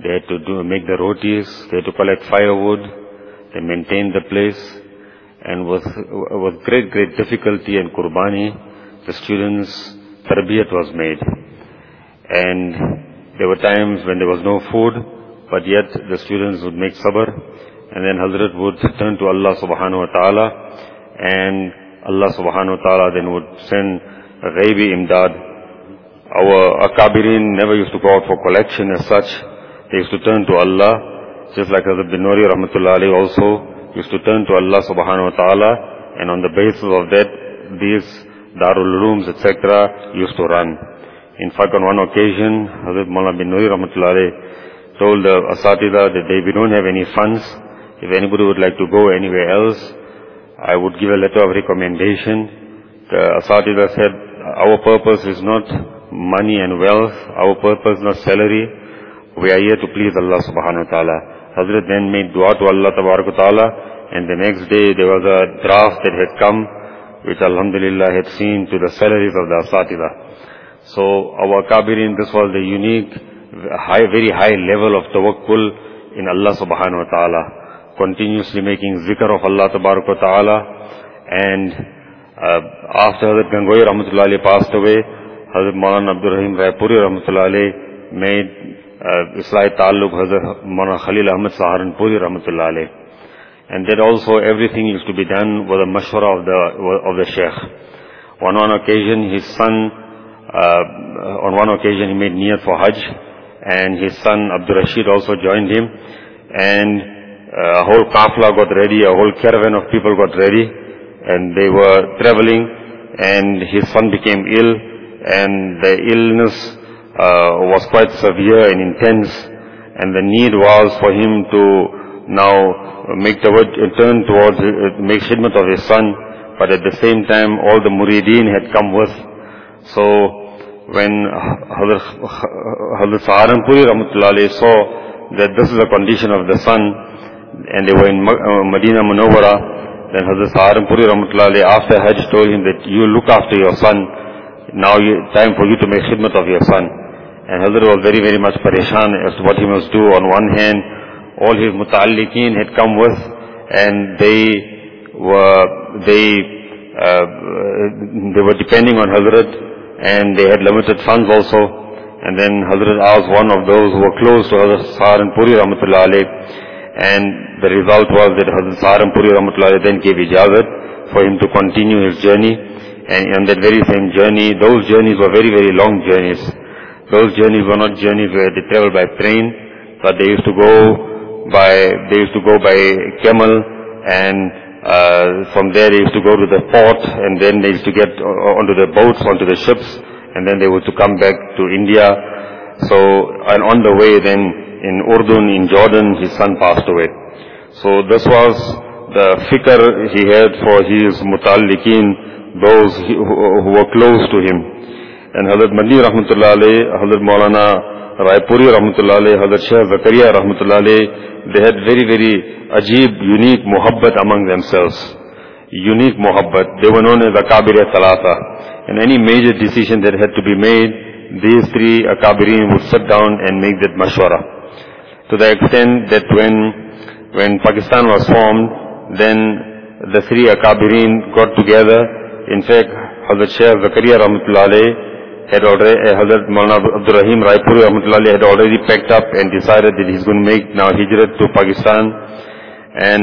they had to do, make the rotis, they had to collect firewood, they maintained the place, and with, with great, great difficulty and kurbani, the students' tarbiyat was made. And there were times when there was no food, but yet the students would make sabr, and then Hazrat would turn to Allah subhanahu wa ta'ala, and Allah subhanahu wa ta'ala then would send ghaibi imdad, our Akabirin never used to go out for collection as such. They used to turn to Allah, just like Hazrat bin Nuri Rahmatullah also used to turn to Allah subhanahu wa ta'ala, and on the basis of that, these Darul Rooms, etc., used to run. In fact, on one occasion, Hazrat Mullah bin Nuri Rahmatullah Ali told the Asatida that they, we don't have any funds. If anybody would like to go anywhere else, I would give a letter of recommendation. The Asatida said, our purpose is not money and wealth, our purpose not salary. We are here to please Allah subhanahu wa ta'ala. Hazrat then made dua to Allah tabarak ta'ala and the next day there was a draft that had come which alhamdulillah had seen to the salaries of the asatida. So our kabirin, this was the unique, high, very high level of tawakkul in Allah subhanahu wa ta'ala. Continuously making zikr of Allah tabarak wa ta'ala and uh, after Hazrat Gangohi Rahmatullahi passed away, حضرت مولانا عبد الرحیم رائے پوری رحمۃ اللہ علیہ، میں اسلائی تعلق حضرت مولانا خلیل احمد رحمۃ اللہ علیہ۔ And that also everything is to be done with the مشورہ of the Sheikh. On one occasion his son on one occasion he made near for Hajj and son Abdur Rashid also joined him and whole کافلا got ready whole care of people got ready and they were travelling and his son became ill and the illness uh, was quite severe and intense and the need was for him to now make the word, uh, turn towards, uh, make khidmat of his son, but at the same time all the murideen had come with. So when Hazrat Saharanpuri Rahmatullahi saw that this is the condition of the son, and they were in uh, Medina Munawwara, then Hazrat Saharanpuri Rahmatullahi after Hajj told him that you look after your son, now you, time for you to make khidmat of your son. And Hazrat was very, very much pareshan as to what he must do. On one hand, all his muta'alliqeen had come with, and they were, they, uh, they were depending on Hazrat, and they had limited funds also. And then Hazrat asked one of those who were close to Hazrat Saharanpuri Rahmatullah alayh, and the result was that Hazrat Saharanpuri Rahmatullah then gave ijazat for him to continue his journey. And on that very same journey, those journeys were very, very long journeys. Those journeys were not journeys where they travel by train, but they used to go by, they used to go by camel and uh, from there they used to go to the port and then they used to get onto the boats, onto the ships and then they were to come back to India. So, and on the way then, in Urdun, in Jordan, his son passed away. So this was the fikr he had for his mutalliqeen, those who, were close to him. And Hazrat Madni Rahmatullah alayh, Hazrat Maulana Raipuri Rahmatullah alayh, Hazrat Shah Zakaria Rahmatullah alayh, they had very, very ajib, unique muhabbat among themselves. Unique muhabbat. They were known as Akabir Talata. And any major decision that had to be made, these three Akabirin would sit down and make that mashwara. To the extent that when, when Pakistan was formed, then the three Akabirin got together. In fact, Hazrat Shaykh Zakaria Rahmatullah had already, uh, Hazrat Maulana Abdul Rahim Raipuri Rahmatullah had already packed up and decided that he's going to make now hijrat to Pakistan. And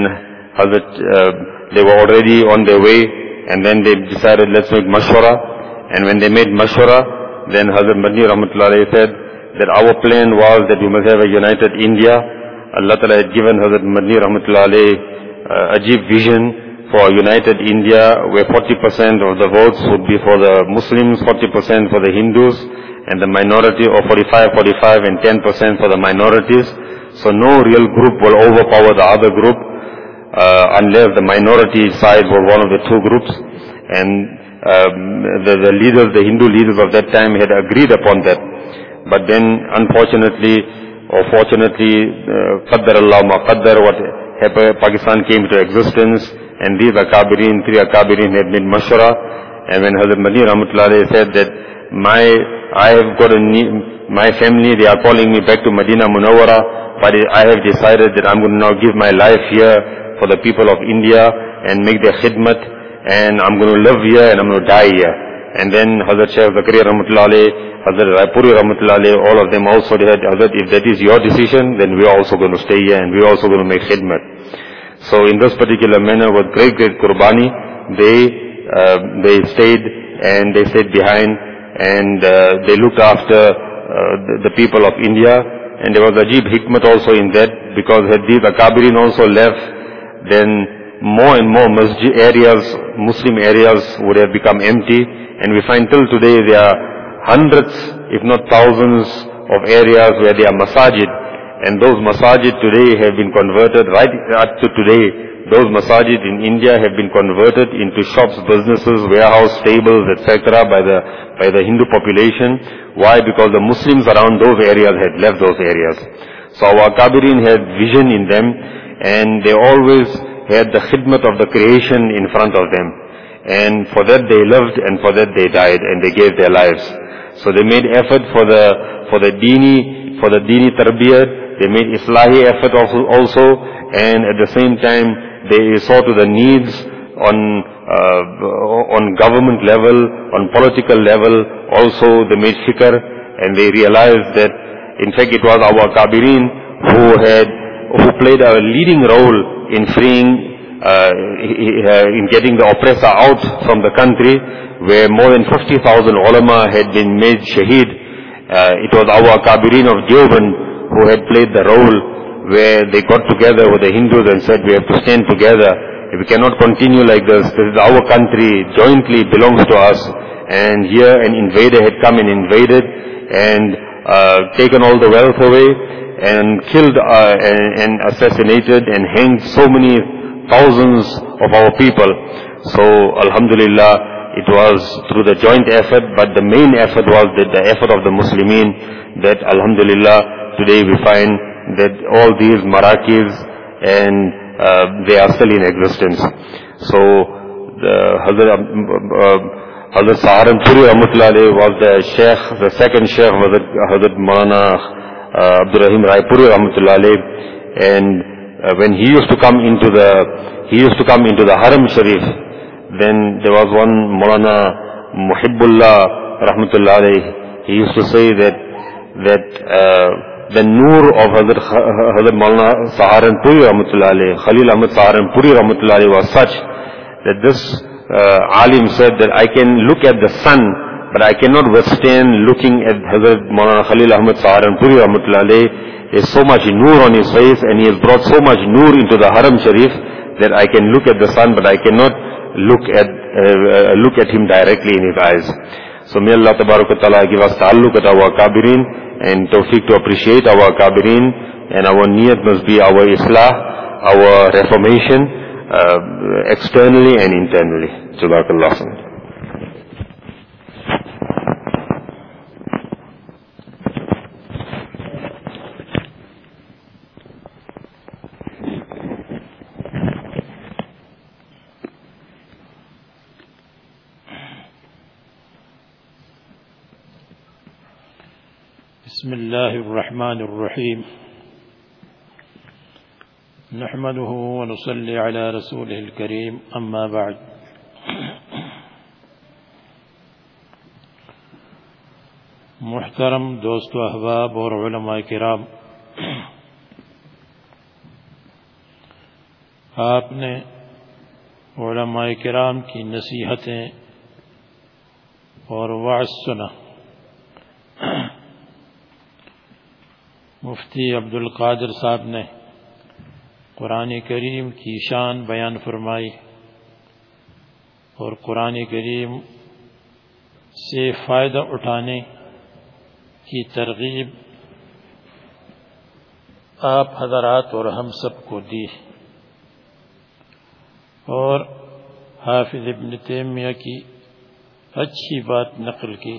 Hazrat, uh, they were already on their way and then they decided let's make mashwara. And when they made mashwara, then Hazrat Madni Rahmatullah said that our plan was that we must have a united India. Allah Ta'ala had given Hazrat Madni Rahmatullah uh, ajib vision for united India where 40% of the votes would be for the Muslims, 40% for the Hindus, and the minority, or 45, 45 and 10% for the minorities. So no real group will overpower the other group uh, unless the minority side were one of the two groups. And um, the, the leaders, the Hindu leaders of that time had agreed upon that. But then unfortunately, or fortunately, uh, Allah ma what Pakistan came to existence, and these Akabirin, three Akabirin had made mashwara, and when Hazrat Madni Rahmatullah said that my, I have got a, my family, they are calling me back to Medina Munawwara, but I have decided that I'm going to now give my life here for the people of India and make their khidmat, and I'm going to live here and I'm going to die here. And then Hazrat Shaykh Zakaria Rahmatullah Hazrat Raipuri Rahmatullah all of them also had, Hazrat, if that is your decision, then we are also going to stay here and we are also going to make khidmat. So in this particular manner, with great, great qurbani, they, uh, they stayed and they stayed behind and uh, they looked after uh, the, the people of India. And there was Ajib Hikmat also in that because had these Akabirin also left, then more and more masjid areas, Muslim areas would have become empty. And we find till today there are hundreds, if not thousands of areas where there are masajid. And those masajid today have been converted right up to today. Those masajid in India have been converted into shops, businesses, warehouse, stables, etc. by the by the Hindu population. Why? Because the Muslims around those areas had left those areas. So our Kabirin had vision in them and they always had the khidmat of the creation in front of them. And for that they lived and for that they died and they gave their lives. So they made effort for the for the dini for the dini tarbiyat they made Islahi effort also, and at the same time they saw to the needs on, uh, on government level, on political level. Also they made fikr and they realized that in fact it was our Kabirin who had, who played a leading role in freeing uh, in getting the oppressor out from the country where more than 50,000 ulama had been made shaheed. Uh, it was our Kabirin of Deoband who had played the role where they got together with the Hindus and said we have to stand together. If we cannot continue like this. This is our country, jointly belongs to us. And here an invader had come and invaded and uh, taken all the wealth away and killed uh, and, and assassinated and hanged so many thousands of our people. So Alhamdulillah, it was through the joint effort, but the main effort was the, the effort of the Muslimin that Alhamdulillah today we find that all these Marakis and uh, they are still in existence. So the Hazrat, uh, Hazrat Saharanpuri was the Sheikh, the second Sheikh was Hazrat Maulana uh, Abdul Rahim Raipuri Rahmatullah and uh, when he used to come into the he used to come into the Haram Sharif then there was one Maulana Muhibbullah Rahmatullah he used to say that that uh, the nur of Hazrat, Hazrat Maulana Saharanpuri Rahmatullah Khalil Ahmad Saharanpuri Rahmatullah was such that this uh, alim said that I can look at the sun, but I cannot withstand looking at Hazrat Maulana Khalil Ahmad Saharanpuri Rahmatullah There's so much nur on his face and he has brought so much nur into the Haram Sharif that I can look at the sun, but I cannot look at, uh, uh, look at him directly in his eyes. So may Allah Ta'ala give us ta'alluq with our kabirin and tawfiq to appreciate our kabirin and our niyat must be our islah, our reformation uh, externally and internally. Jazakallah. بسم الله الرحمن الرحيم. نحمده ونصلي على رسوله الكريم، أما بعد. محترم دوست و احباب اور علماء کرام، آپ نے علماء کرام کی نصیحتیں اور وعظ سنا۔ مفتی عبد القادر صاحب نے قرآن کریم کی شان بیان فرمائی اور قرآن کریم سے فائدہ اٹھانے کی ترغیب آپ حضرات اور ہم سب کو دی اور حافظ ابن تیمیہ کی اچھی بات نقل کی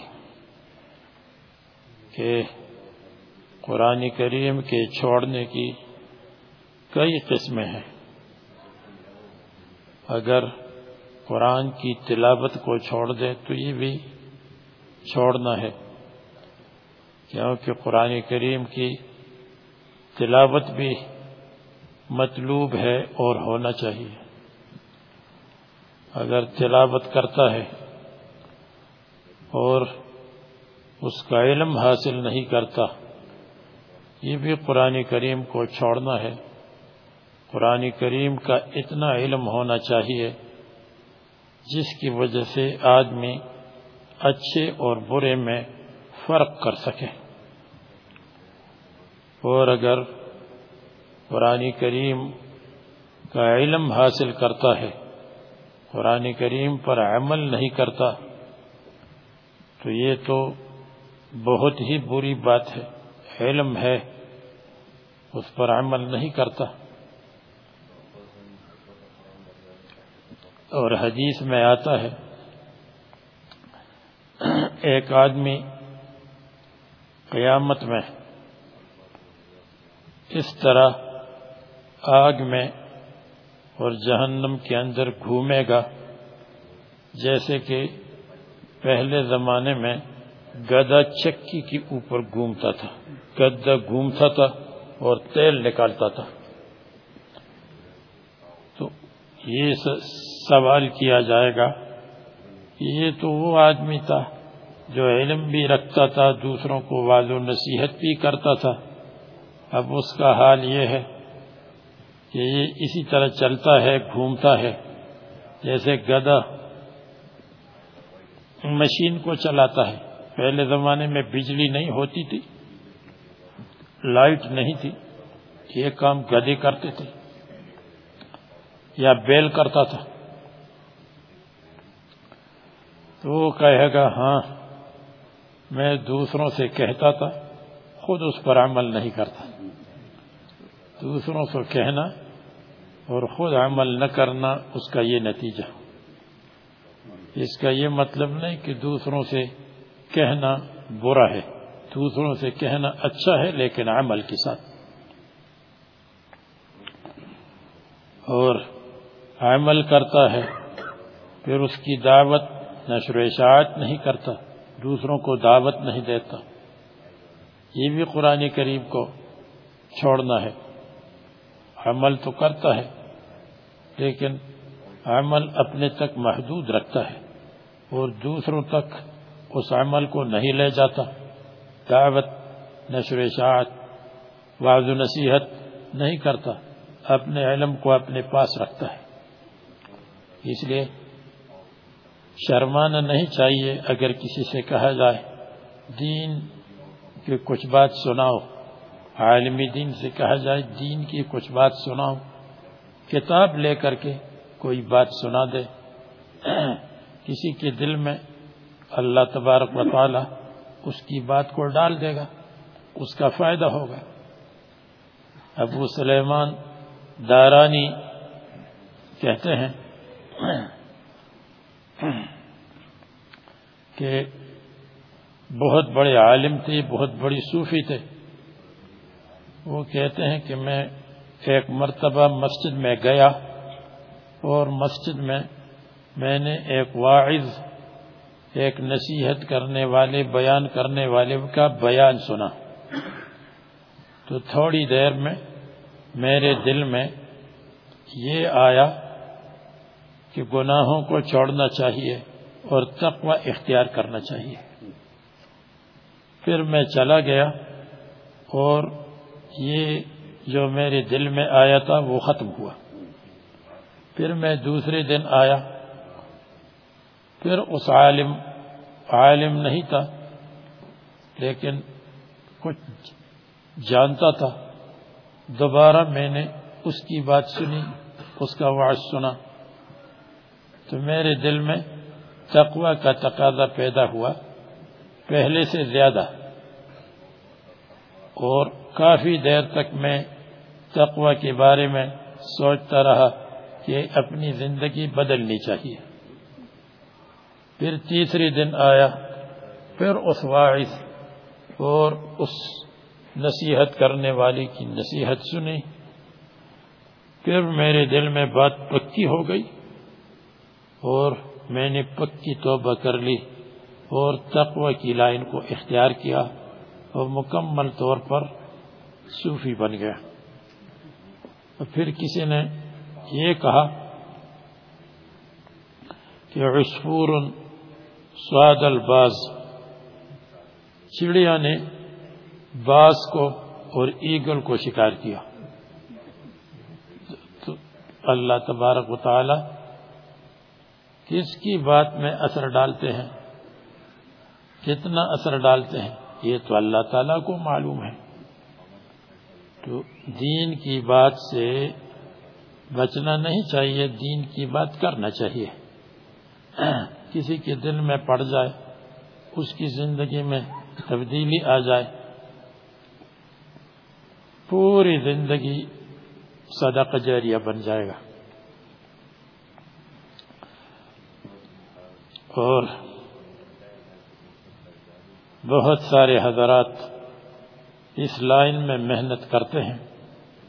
کہ قرآن کریم کے چھوڑنے کی کئی قسمیں ہیں۔ اگر قرآن کی تلاوت کو چھوڑ دے تو یہ بھی چھوڑنا ہے، کیونکہ قرآن کریم کی تلاوت بھی مطلوب ہے اور ہونا چاہیے۔ اگر تلاوت کرتا ہے اور اس کا علم حاصل نہیں کرتا یہ بھی قرآن کریم کو چھوڑنا ہے۔ قرآن کریم کا اتنا علم ہونا چاہیے جس کی وجہ سے آدمی اچھے اور برے میں فرق کر سکے۔ اور اگر قرآن کریم کا علم حاصل کرتا ہے، قرآن کریم پر عمل نہیں کرتا، تو یہ تو بہت ہی بری بات ہے، علم ہے۔ اس پر عمل نہیں کرتا۔ اور حدیث میں آتا ہے، ایک آدمی قیامت میں اس طرح آگ میں اور جہنم کے اندر گھومے گا جیسے کہ پہلے زمانے میں گدا چکی کے اوپر گھومتا تھا۔ گدا گھومتا تھا۔ اور تیل نکالتا تھا۔ تو یہ سوال کیا جائے گا یہ تو وہ آدمی تھا جو علم بھی رکھتا تھا، دوسروں کو واض و نصیحت بھی کرتا تھا۔ اب اس کا حال یہ ہے کہ یہ اسی طرح چلتا ہے، گھومتا ہے۔ جیسے گدا مشین کو چلاتا ہے۔ پہلے زمانے میں بجلی نہیں ہوتی تھی۔ لائٹ نہیں تھی یہ کام گدے کرتے تھے یا بیل کرتا تھا۔ تو وہ کہے گا ہاں میں دوسروں سے کہتا تھا، خود اس پر عمل نہیں کرتا۔ دوسروں سے کہنا اور خود عمل نہ کرنا اس کا یہ نتیجہ۔ اس کا یہ مطلب نہیں کہ دوسروں سے کہنا برا ہے۔ دوسروں سے کہنا اچھا ہے لیکن عمل کے ساتھ۔ اور عمل کرتا ہے، پھر اس کی دعوت نشر و اشاعت نہیں کرتا، دوسروں کو دعوت نہیں دیتا۔ یہ بھی قرآن کریم کو چھوڑنا ہے۔ عمل تو کرتا ہے، لیکن عمل اپنے تک محدود رکھتا ہے۔ اور دوسروں تک اس عمل کو نہیں لے جاتا۔ دعوت، نشر اشاعت واض و نصیحت نہیں کرتا، اپنے علم کو اپنے پاس رکھتا ہے۔ اس لیے شرمانا نہیں چاہیے اگر کسی سے کہا جائے، دین کی کچھ بات سناؤ، عالمی دین سے کہا جائے، دین کی کچھ بات سناؤ، کتاب لے کر کے کوئی بات سنا دے۔ کسی کے دل میں اللہ تبارک و تعالی اس کی بات کو ڈال دے گا، اس کا فائدہ ہوگا۔ ابو سلیمان دارانی کہتے ہیں کہ بہت بڑے عالم تھے، بہت بڑی صوفی تھے۔ وہ کہتے ہیں کہ میں ایک مرتبہ مسجد میں گیا اور مسجد میں میں نے ایک واعظ ایک نصیحت کرنے والے، بیان کرنے والے کا بیان سنا۔ تو تھوڑی دیر میں میرے دل میں یہ آیا کہ گناہوں کو چھوڑنا چاہیے اور تقوی اختیار کرنا چاہیے۔ پھر میں چلا گیا اور یہ جو میرے دل میں آیا تھا وہ ختم ہوا۔ پھر میں دوسرے دن آیا پھر اس عالم عالم نہیں تھا، لیکن کچھ جانتا تھا۔ دوبارہ میں نے اس کی بات سنی، اس کا وعظ سنا۔ تو میرے دل میں تقوی کا تقاضا پیدا ہوا، پہلے سے زیادہ۔ اور کافی دیر تک میں تقوی کے بارے میں سوچتا رہا کہ اپنی زندگی بدلنی چاہیے۔ پھر تیسری دن آیا، پھر اس واعث اور اس نصیحت کرنے والی کی نصیحت سنی۔ پھر میرے دل میں بات پکی ہو گئی اور میں نے پکی توبہ کر لی اور تقوی کی لائن کو اختیار کیا اور مکمل طور پر صوفی بن گیا۔ پھر کسی نے یہ کہا کہ عصفور سواد الباز۔ چڑیا نے باز کو اور ایگل کو شکار کیا۔ تو اللہ تبارک و تعالی کس کی بات میں اثر ڈالتے ہیں؟ کتنا اثر ڈالتے ہیں؟ یہ تو اللہ تعالیٰ کو معلوم ہے۔ تو دین کی بات سے بچنا نہیں چاہیے، دین کی بات کرنا چاہیے۔ کسی کے دل میں پڑ جائے، اس کی زندگی میں تبدیلی آ جائے۔ پوری زندگی صدقہ جاریہ بن جائے گا۔ اور بہت سارے حضرات اس لائن میں محنت کرتے ہیں،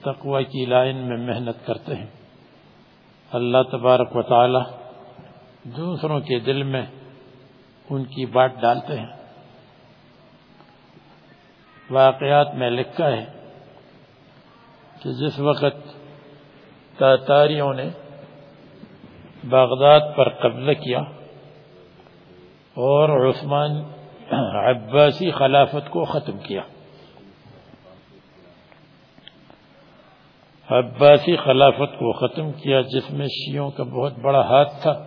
تقوی کی لائن میں محنت کرتے ہیں۔ اللہ تبارک و تعالی دوسروں کے دل میں ان کی بات ڈالتے ہیں۔ واقعات میں لکھا ہے کہ جس وقت تاتاریوں نے بغداد پر قبضہ کیا اور عثمان عباسی خلافت کو ختم کیا۔ عباسی خلافت کو ختم کیا جس میں شیعوں کا بہت بڑا ہاتھ تھا۔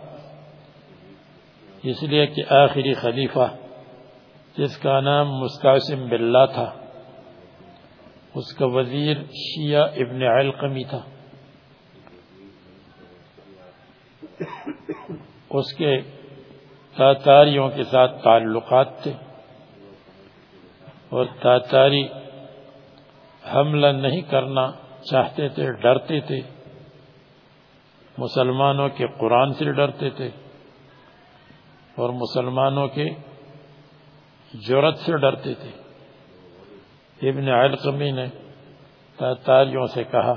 اس لیے کہ آخری خلیفہ جس کا نام مستعصم باللہ تھا، اس کا وزیر شیعہ ابن علقمی تھا۔ اس کے تاتاریوں کے ساتھ تعلقات تھے۔ اور تاتاری حملہ نہیں کرنا چاہتے تھے، ڈرتے تھے۔ مسلمانوں کے قرآن سے ڈرتے تھے۔ اور مسلمانوں کے جرت سے ڈرتے تھے ابن علقمی نے تاتاریوں سے کہا،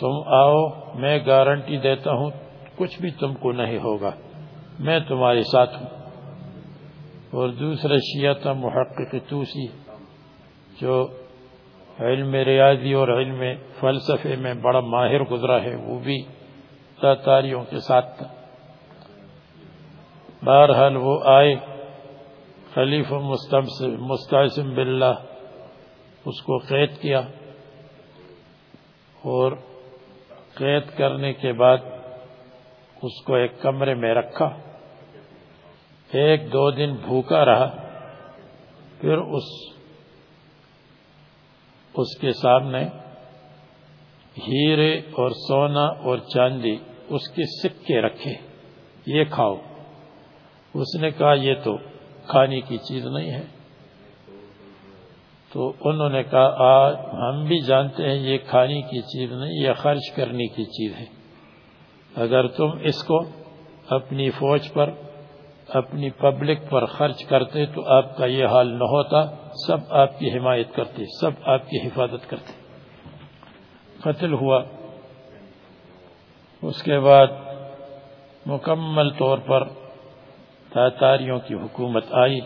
تم آؤ، میں گارنٹی دیتا ہوں، کچھ بھی تم کو نہیں ہوگا، میں تمہارے ساتھ ہوں۔ اور دوسرا شیعہ تھا محقق توسی، جو علم ریاضی اور علم فلسفے میں بڑا ماہر گزرا ہے، وہ بھی تاتاریوں کے ساتھ تھا۔ بہرحال وہ آئے، خلیف مستعصم باللہ، اس کو قید کیا اور قید کرنے کے بعد اس کو ایک کمرے میں رکھا۔ ایک دو دن بھوکا رہا، پھر اس اس کے سامنے ہیرے اور سونا اور چاندی اس کے سکے رکھے، یہ کھاؤ۔ اس نے کہا یہ تو کھانے کی چیز نہیں ہے۔ تو انہوں نے کہا آج ہم بھی جانتے ہیں یہ کھانے کی چیز نہیں، یہ خرچ کرنے کی چیز ہے۔ اگر تم اس کو اپنی فوج پر، اپنی پبلک پر خرچ کرتے تو آپ کا یہ حال نہ ہوتا، سب آپ کی حمایت کرتے، سب آپ کی حفاظت کرتے۔ قتل ہوا۔ اس کے بعد مکمل طور پر تاتاریوں کی حکومت آئی۔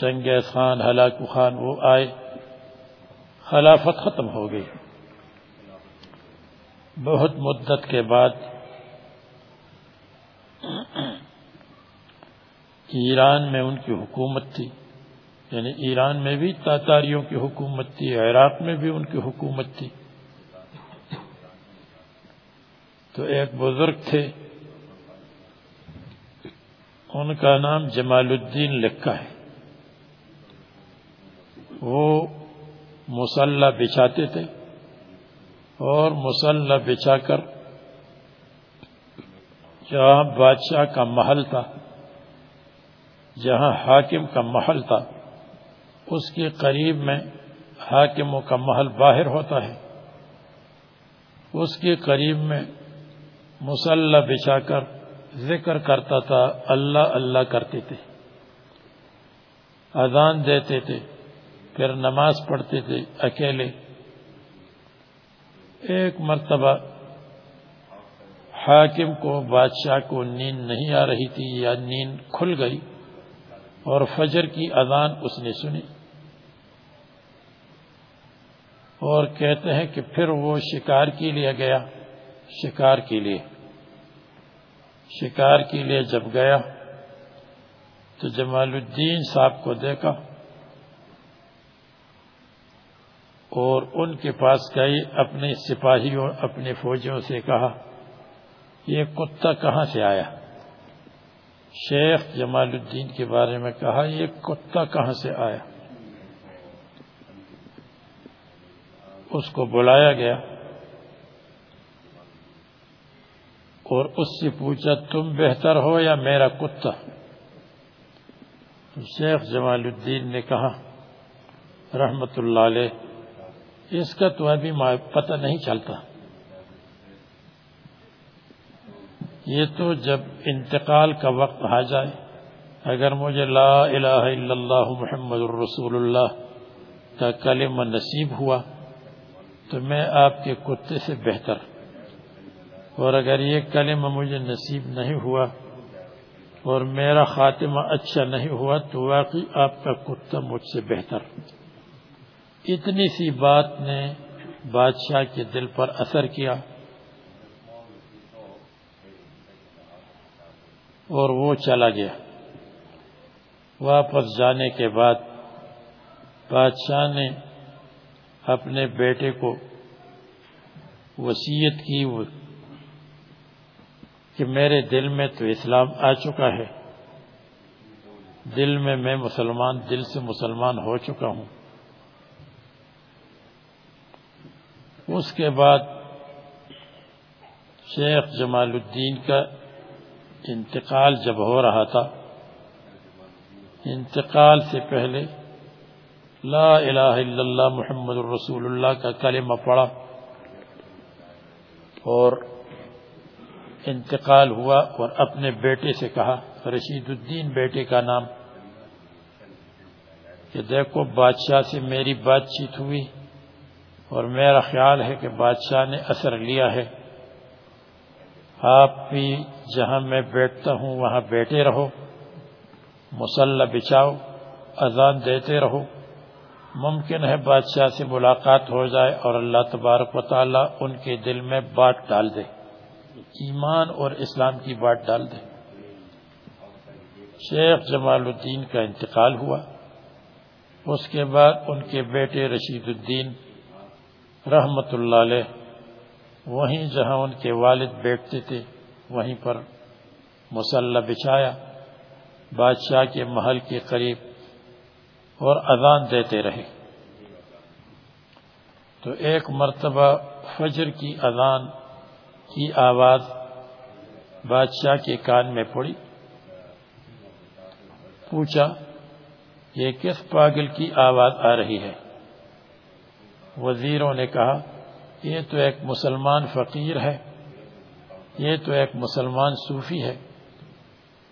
چنگیز خان، ہلاکو خان وہ آئے۔ خلافت ختم ہو گئی۔ بہت مدت کے بعد ایران میں ان کی حکومت تھی۔ یعنی ایران میں بھی تاتاریوں کی حکومت تھی، عراق میں بھی ان کی حکومت تھی۔ تو ایک بزرگ تھے۔ ان کا نام جمال الدین لکھا ہے۔ وہ مسلح بچھاتے تھے اور مسلح بچھا کر جہاں بادشاہ کا محل تھا، جہاں حاکم کا محل تھا، اس کے قریب میں حاکموں کا محل باہر ہوتا ہے۔ اس کے قریب میں مسلح بچھا کر ذکر کرتا تھا، اللہ اللہ کرتے تھے۔ اذان دیتے تھے، پھر نماز پڑھتے تھے اکیلے۔ ایک مرتبہ حاکم کو، بادشاہ کو نیند نہیں آ رہی تھی یا نیند کھل گئی اور فجر کی اذان اس نے سنی۔ اور کہتے ہیں کہ پھر وہ شکار کے لیے گیا، شکار کے لیے۔ شکار کے لیے جب گیا تو جمال الدین صاحب کو دیکھا اور ان کے پاس گئی اپنے سپاہیوں اپنے فوجیوں سے کہا، یہ کتا کہاں سے آیا؟ شیخ جمال الدین کے بارے میں کہا، یہ کتا کہاں سے آیا؟ اس کو بلایا گیا۔ اور اس سے پوچھا، تم بہتر ہو یا میرا کتا؟ شیخ جمال الدین نے کہا، رحمت اللہ علیہ، اس کا تو ابھی پتہ نہیں چلتا۔ یہ تو جب انتقال کا وقت آ جائے، اگر مجھے لا الہ الا اللہ محمد الرسول اللہ کا کلمہ نصیب ہوا، تو میں آپ کے کتے سے بہتر۔ اور اگر یہ کلمہ مجھے نصیب نہیں ہوا اور میرا خاتمہ اچھا نہیں ہوا تو واقعی آپ کا کتا مجھ سے بہتر۔ اتنی سی بات نے بادشاہ کے دل پر اثر کیا اور وہ چلا گیا۔ واپس جانے کے بعد بادشاہ نے اپنے بیٹے کو وسیعت کی کہ میرے دل میں تو اسلام آ چکا ہے۔ دل میں میں مسلمان، دل سے مسلمان ہو چکا ہوں۔ اس کے بعد شیخ جمال الدین کا انتقال جب ہو رہا تھا، انتقال سے پہلے لا الہ الا اللہ محمد الرسول اللہ کا کلمہ پڑا اور انتقال ہوا اور اپنے بیٹے سے کہا، رشید الدین بیٹے کا نام۔ کہ دیکھو، بادشاہ سے میری بات چیت ہوئی اور میرا خیال ہے کہ بادشاہ نے اثر لیا ہے۔ آپ بھی جہاں میں بیٹھتا ہوں، وہاں بیٹھے رہو۔ مسلح بچاؤ اذان دیتے رہو۔ ممکن ہے بادشاہ سے ملاقات ہو جائے اور اللہ تبارک و تعالی ان کے دل میں بات ڈال دے۔ ایمان اور اسلام کی بات ڈال دے شیخ جمال الدین کا انتقال ہوا۔ اس کے بعد ان کے بیٹے رشید الدین رحمت اللہ علیہ وہیں جہاں ان کے والد بیٹھتے تھے، وہیں پر مسلح بچھایا۔ بادشاہ کے محل کے قریب اور اذان دیتے رہے۔ تو ایک مرتبہ فجر کی اذان کی آواز بادشاہ کے کان میں پڑی۔ پوچھا، یہ کس پاگل کی آواز آ رہی ہے؟ وزیروں نے کہا، یہ تو ایک مسلمان فقیر ہے، یہ تو ایک مسلمان صوفی ہے،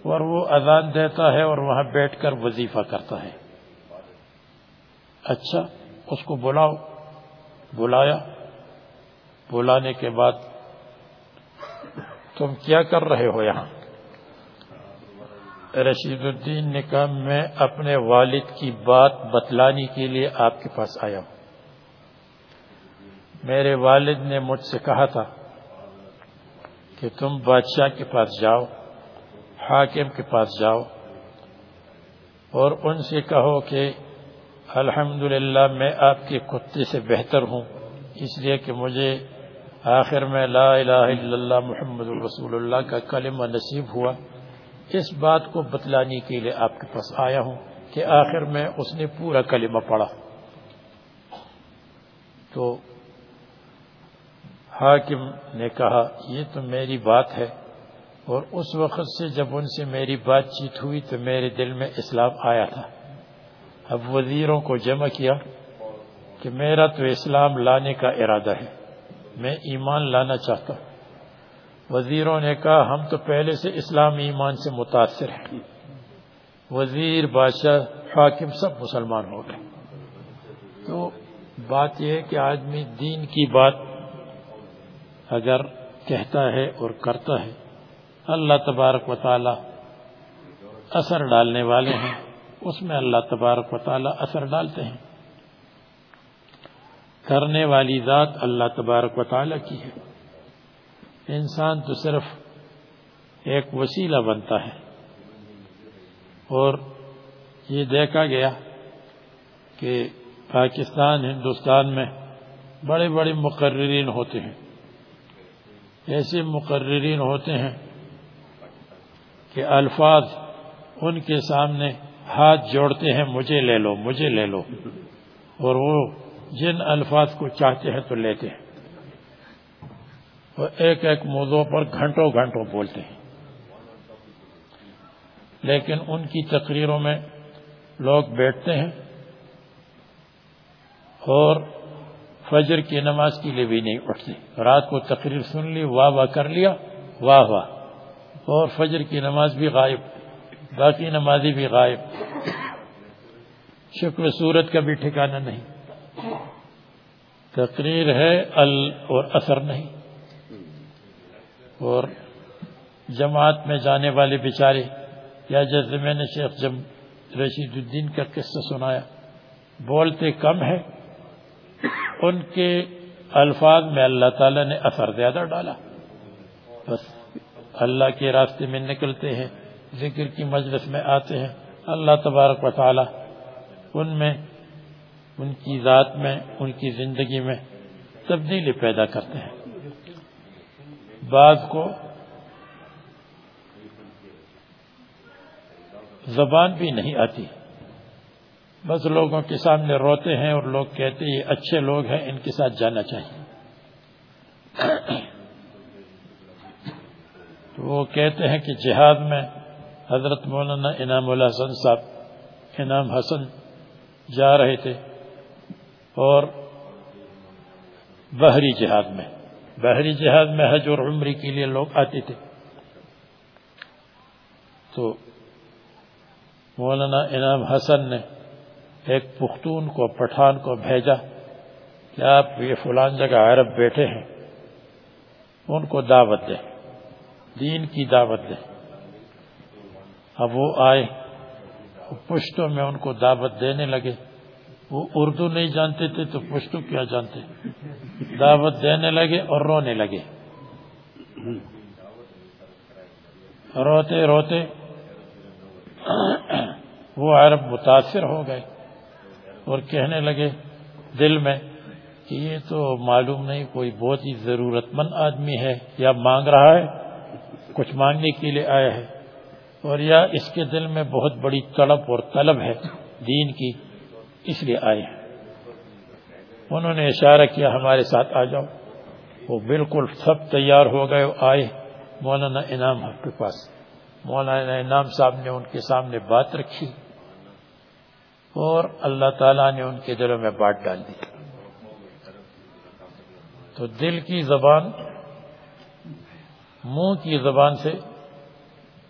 اور وہ اذان دیتا ہے اور وہاں بیٹھ کر وظیفہ کرتا ہے۔ اچھا اس کو بلاؤ۔ بلایا۔ بلانے کے بعد تم کیا کر رہے ہو یہاں؟ رشید الدین نے کہا، میں اپنے والد کی بات بتلانے کے لیے آپ کے پاس آیا ہوں۔ میرے والد نے مجھ سے کہا تھا کہ تم بادشاہ کے پاس جاؤ، حاکم کے پاس جاؤ اور ان سے کہو کہ الحمدللہ میں آپ کے کتے سے بہتر ہوں، اس لیے کہ مجھے آخر میں لا الہ الا اللہ محمد رسول اللہ کا کلمہ نصیب ہوا۔ اس بات کو بتلانے کے لیے آپ کے پاس آیا ہوں کہ آخر میں اس نے پورا کلمہ پڑھا۔ تو حاکم نے کہا، یہ تو میری بات ہے۔ اور اس وقت سے جب ان سے میری بات چیت ہوئی تو میرے دل میں اسلام آیا تھا۔ اب وزیروں کو جمع کیا کہ میرا تو اسلام لانے کا ارادہ ہے۔ میں ایمان لانا چاہتا ہوں۔ وزیروں نے کہا، ہم تو پہلے سے اسلام ایمان سے متاثر ہیں۔ وزیر، بادشاہ، حاکم سب مسلمان ہو گئے۔ تو بات یہ ہے کہ آدمی دین کی بات اگر کہتا ہے اور کرتا ہے، اللہ تبارک و تعالی اثر ڈالنے والے ہیں۔ اس میں اللہ تبارک و تعالی اثر ڈالتے ہیں۔ کرنے والی ذات اللہ تبارک و تعالی کی ہے۔ انسان تو صرف ایک وسیلہ بنتا ہے۔ اور یہ دیکھا گیا کہ پاکستان، ہندوستان میں بڑے بڑے مقررین ہوتے ہیں۔ ایسے مقررین ہوتے ہیں کہ الفاظ ان کے سامنے ہاتھ جوڑتے ہیں، مجھے لے لو، مجھے لے لو۔ اور وہ جن الفاظ کو چاہتے ہیں تو لیتے ہیں۔ وہ ایک ایک موضوع پر گھنٹوں گھنٹوں بولتے ہیں۔ لیکن ان کی تقریروں میں لوگ بیٹھتے ہیں اور فجر کی نماز کے لیے بھی نہیں اٹھتے۔ رات کو تقریر سن لی، واہ واہ کر لیا، واہ واہ۔ اور فجر کی نماز بھی غائب، باقی نمازی بھی غائب۔ شکر صورت کا بھی ٹھکانہ نہیں۔ تقریر ہے ال اور اثر نہیں۔ اور جماعت میں جانے والے بیچارے، یا جیسے میں نے شیخ جم رشید الدین کا قصہ سنایا، بولتے کم ہے۔ ان کے الفاظ میں اللہ تعالیٰ نے اثر زیادہ ڈالا۔ بس اللہ کے راستے میں نکلتے ہیں، ذکر کی مجلس میں آتے ہیں۔ اللہ تبارک و تعالی ان میں ان کی ذات میں، ان کی زندگی میں تبدیلی پیدا کرتے ہیں۔ بعض کو زبان بھی نہیں آتی۔ بس لوگوں کے سامنے روتے ہیں اور لوگ کہتے ہیں، یہ اچھے لوگ ہیں، ان کے ساتھ جانا چاہیے۔ تو وہ کہتے ہیں کہ جہاد میں حضرت مولانا انعام الحسن صاحب، انعام حسن جا رہے تھے۔ اور بحری جہاد میں۔ بحری جہاد میں حج اور عمری کے لیے لوگ آتے تھے۔ تو مولانا انعام حسن نے ایک پختون کو، پٹھان کو بھیجا کہ آپ یہ فلان جگہ عرب بیٹھے ہیں، ان کو دعوت دیں، دین کی دعوت دیں۔ اب وہ آئے، پشتوں میں ان کو دعوت دینے لگے۔ وہ اردو نہیں جانتے تھے تو پشتو کیا جانتے؟ دعوت دینے لگے اور رونے لگے۔ روتے روتے۔ وہ عرب متاثر ہو گئے اور کہنے لگے دل میں کہ یہ تو معلوم نہیں کوئی بہت ہی ضرورت مند آدمی ہے، یا مانگ رہا ہے، کچھ مانگنے کے لیے آیا ہے۔ اور یا اس کے دل میں بہت بڑی طلب اور طلب ہے دین کی۔ اس لیے آئے ہیں۔ انہوں نے اشارہ کیا، ہمارے ساتھ آ جاؤ۔ وہ بالکل سب تیار ہو گئے، آئے۔ مولانا انعام کے پاس۔ مولانا انعام صاحب نے ان کے سامنے بات رکھی اور اللہ تعالیٰ نے ان کے دلوں میں بات ڈال دی۔ تو دل کی زبان، منہ کی زبان سے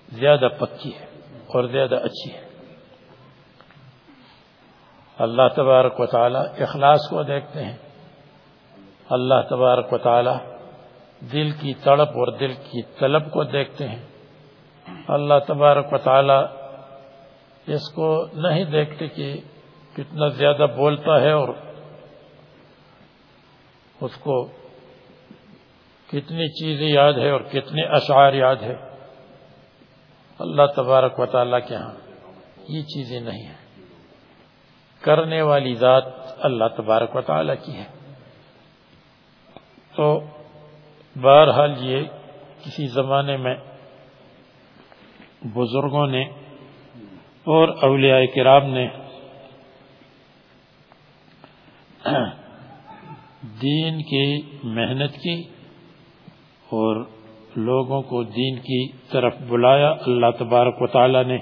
زیادہ پکی ہے اور زیادہ اچھی ہے۔ اللہ تبارک و تعالی اخلاص کو دیکھتے ہیں۔ اللہ تبارک و تعالی دل کی تڑپ اور دل کی طلب کو دیکھتے ہیں۔ اللہ تبارک و تعالی اس کو نہیں دیکھتے کہ کتنا زیادہ بولتا ہے اور اس کو کتنی چیزیں یاد ہے اور کتنے اشعار یاد ہے۔ اللہ تبارک و تعالیٰ کے ہاں یہ چیزیں نہیں ہیں۔ کرنے والی ذات اللہ تبارک و تعالیٰ کی ہے۔ تو بہرحال یہ کسی زمانے میں بزرگوں نے اور اولیاء کرام نے دین کی محنت کی اور لوگوں کو دین کی طرف بلایا۔ اللہ تبارک و تعالی نے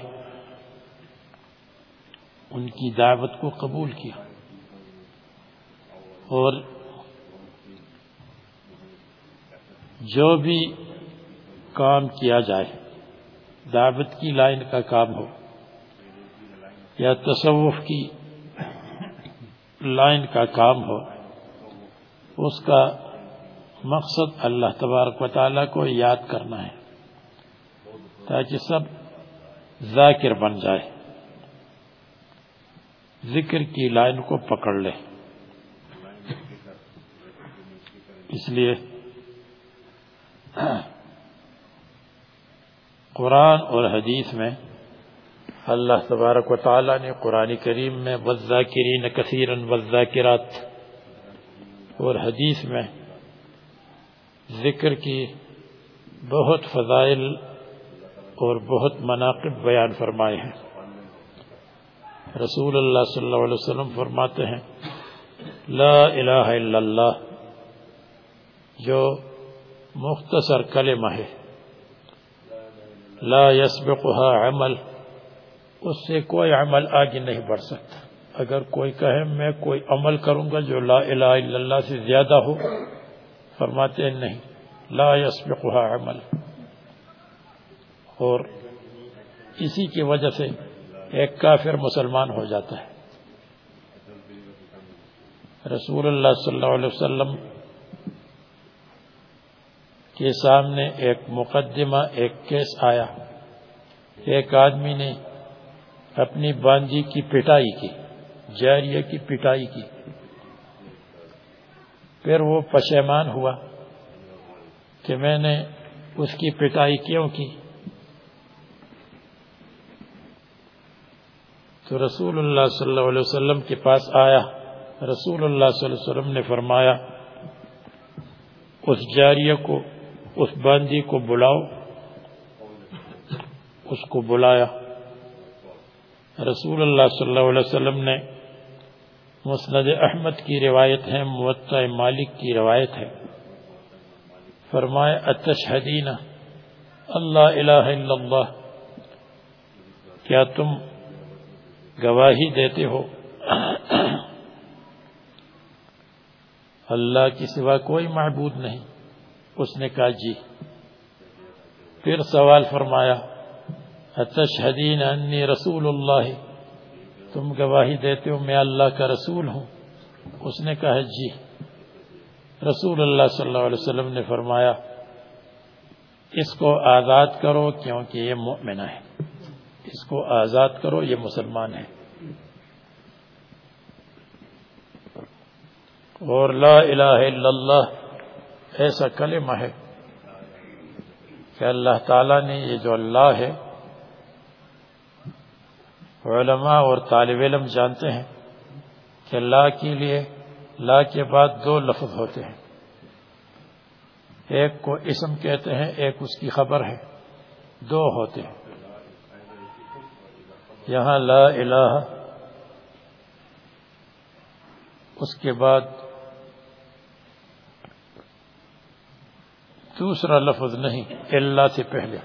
ان کی دعوت کو قبول کیا اور جو بھی کام کیا جائے، دعوت کی لائن کا کام ہو یا تصوف کی لائن کا کام ہو، اس کا مقصد اللہ تبارک و تعالیٰ کو یاد کرنا ہے تاکہ سب ذاکر بن جائے۔ ذکر کی لائن کو پکڑ لے۔ اس لیے قرآن اور حدیث میں اللہ تبارک و تعالیٰ نے قرآن کریم میں وزاکرین کثیرن وزاکرات اور حدیث میں ذکر کی بہت فضائل اور بہت مناقب بیان فرمائے ہیں۔ رسول اللہ صلی اللہ علیہ وسلم فرماتے ہیں، لا الہ الا اللہ، جو مختصر کلمہ ہے، لا يسبقها عمل، اس سے کوئی عمل آگے نہیں بڑھ سکتا۔ اگر کوئی کہے، میں کوئی عمل کروں گا جو لا الہ الا اللہ سے زیادہ ہو، فرماتے ہیں نہیں، لا يسبقها عمل۔ اور اسی کی وجہ سے ایک کافر مسلمان ہو جاتا ہے۔ رسول اللہ صلی اللہ علیہ وسلم کے سامنے ایک مقدمہ، ایک کیس آیا۔ ایک آدمی نے اپنی بانجی کی پٹائی کی، جاریہ کی پٹائی کی۔ پھر وہ پشیمان ہوا کہ میں نے اس کی پٹائی کیوں کی؟ تو رسول اللہ صلی اللہ علیہ وسلم کے پاس آیا۔ رسول اللہ صلی اللہ علیہ وسلم نے فرمایا، اس جاریہ کو، اس باندی کو بلاؤ۔ اس کو بلایا۔ رسول اللہ صلی اللہ علیہ وسلم نے مسند احمد کی روایت ہے، موطع مالک کی روایت ہے۔ فرمائے اتشہدین اللہ الہ الا اللہ۔ کیا تم گواہی دیتے ہو۔ اللہ کی سوا کوئی معبود نہیں۔ اس نے کہا جی۔ پھر سوال فرمایا، اتشہدین انی رسول اللہ؟ تم گواہی دیتے ہو، میں اللہ کا رسول ہوں۔ اس نے کہا جی۔ رسول اللہ صلی اللہ علیہ وسلم نے فرمایا، اس کو آزاد کرو کیونکہ یہ مؤمنہ ہے۔ اس کو آزاد کرو، یہ مسلمان ہے اور لا الہ الا اللہ، ایسا کلمہ ہے کہ اللہ تعالیٰ نے یہ جو اللہ ہے، علماء اور طالب علم جانتے ہیں کہ لا کے لیے، لا کے بعد دو لفظ ہوتے ہیں۔ ایک کو اسم کہتے ہیں، ایک اس کی خبر ہے، دو ہوتے ہیں۔ یہاں لا الہ۔ اس کے بعد دوسرا لفظ نہیں، اللہ سے پہلے۔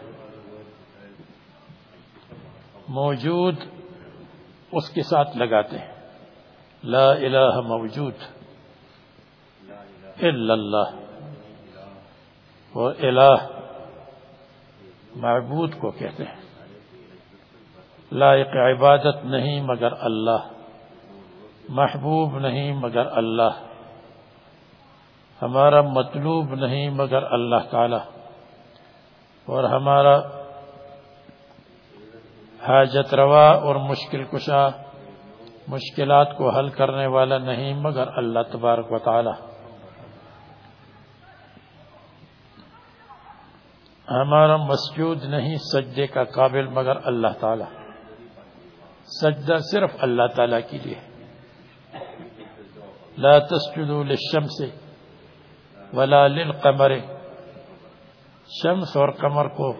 موجود اس کے ساتھ لگاتے ہیں۔ لا الہ موجود۔ الا اللہ۔ وہ الہ معبود کو کہتے ہیں۔ لائق عبادت نہیں مگر اللہ، محبوب نہیں مگر اللہ، ہمارا مطلوب نہیں مگر اللہ تعالی، اور ہمارا حاجت روا اور مشکل کشا، مشکلات کو حل کرنے والا نہیں مگر اللہ تبارک و تعالی۔ ہمارا مسجود نہیں سجدے کا قابل مگر اللہ تعالی۔ سجدہ صرف اللہ تعالی کے لیے لا تسجدوا للشمس ولا للقمر۔ شمس اور قمر کو،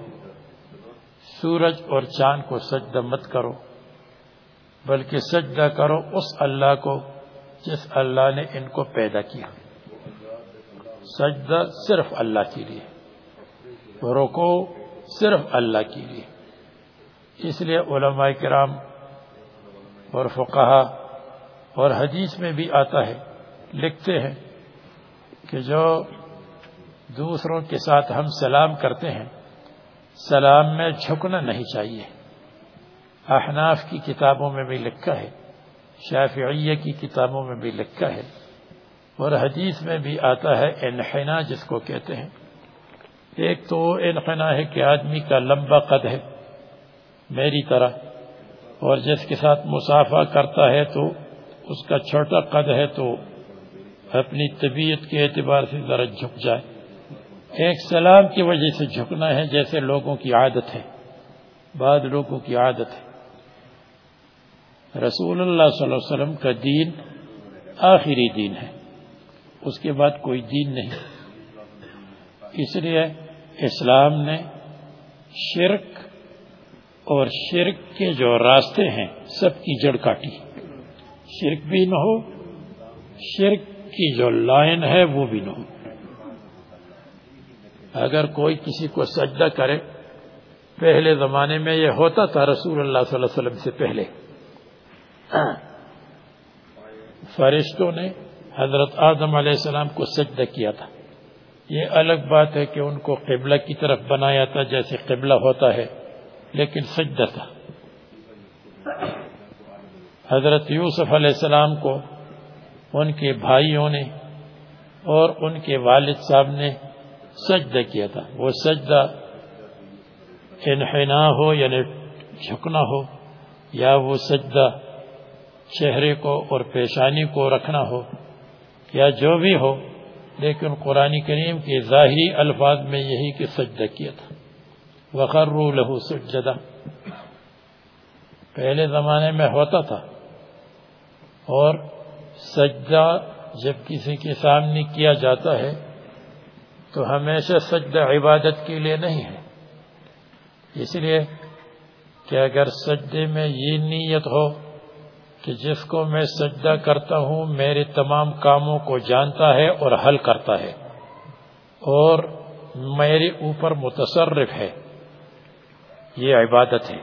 سورج اور چاند کو سجدہ مت کرو، بلکہ سجدہ کرو اس اللہ کو جس اللہ نے ان کو پیدا کیا۔ سجدہ صرف اللہ کے لیے۔ رکو صرف اللہ کے لیے۔ اس لیے علماء کرام اور فقہ اور حدیث میں بھی آتا ہے، لکھتے ہیں کہ جو دوسروں کے ساتھ ہم سلام کرتے ہیں، سلام میں جھکنا نہیں چاہیے۔ احناف کی کتابوں میں بھی لکھا ہے، شافعیہ کی کتابوں میں بھی لکھا ہے، اور حدیث میں بھی آتا ہے انحنا جس کو کہتے ہیں۔ ایک تو انحنا ہے کہ آدمی کا لمبا قد ہے، میری طرح۔ اور جس کے ساتھ مسافہ کرتا ہے تو اس کا چھوٹا قد ہے تو اپنی طبیعت کے اعتبار سے ذرا جھک جائے۔ ایک سلام کی وجہ سے جھکنا ہے جیسے لوگوں کی عادت ہے۔ بعض لوگوں کی عادت ہے۔ رسول اللہ صلی اللہ علیہ وسلم کا دین آخری دین ہے۔ اس کے بعد کوئی دین نہیں۔ اس لیے اسلام نے شرک اور شرک کے جو راستے ہیں، سب کی جڑ کاٹی۔ شرک بھی نہ ہو، شرک کی جو لائن ہے وہ بھی نہ ہو۔ اگر کوئی کسی کو سجدہ کرے، پہلے زمانے میں یہ ہوتا تھا رسول اللہ صلی اللہ علیہ وسلم سے پہلے۔ فرشتوں نے حضرت آدم علیہ السلام کو سجدہ کیا تھا۔ یہ الگ بات ہے کہ ان کو قبلہ کی طرف بنایا تھا جیسے قبلہ ہوتا ہے۔ لیکن سجدہ تھا حضرت یوسف علیہ السلام کو ان کے بھائیوں نے اور ان کے والد صاحب نے سجدہ کیا تھا۔ وہ سجدہ انحنا ہو یعنی جھکنا ہو یا وہ سجدہ چہرے کو اور پیشانی کو رکھنا ہو یا جو بھی ہو، لیکن قرآن کریم کے ظاہری الفاظ میں یہی کہ سجدہ کیا تھا۔ وقرو لہو سجدہ پہلے زمانے میں ہوتا تھا۔ اور سجدہ جب کسی کے سامنے کیا جاتا ہے، تو ہمیشہ سجدہ عبادت کے لیے نہیں ہے۔ اس لیے کہ اگر سجدے میں یہ نیت ہو کہ جس کو میں سجدہ کرتا ہوں، میرے تمام کاموں کو جانتا ہے اور حل کرتا ہے، اور میرے اوپر متصرف ہے۔ یہ عبادت ہے۔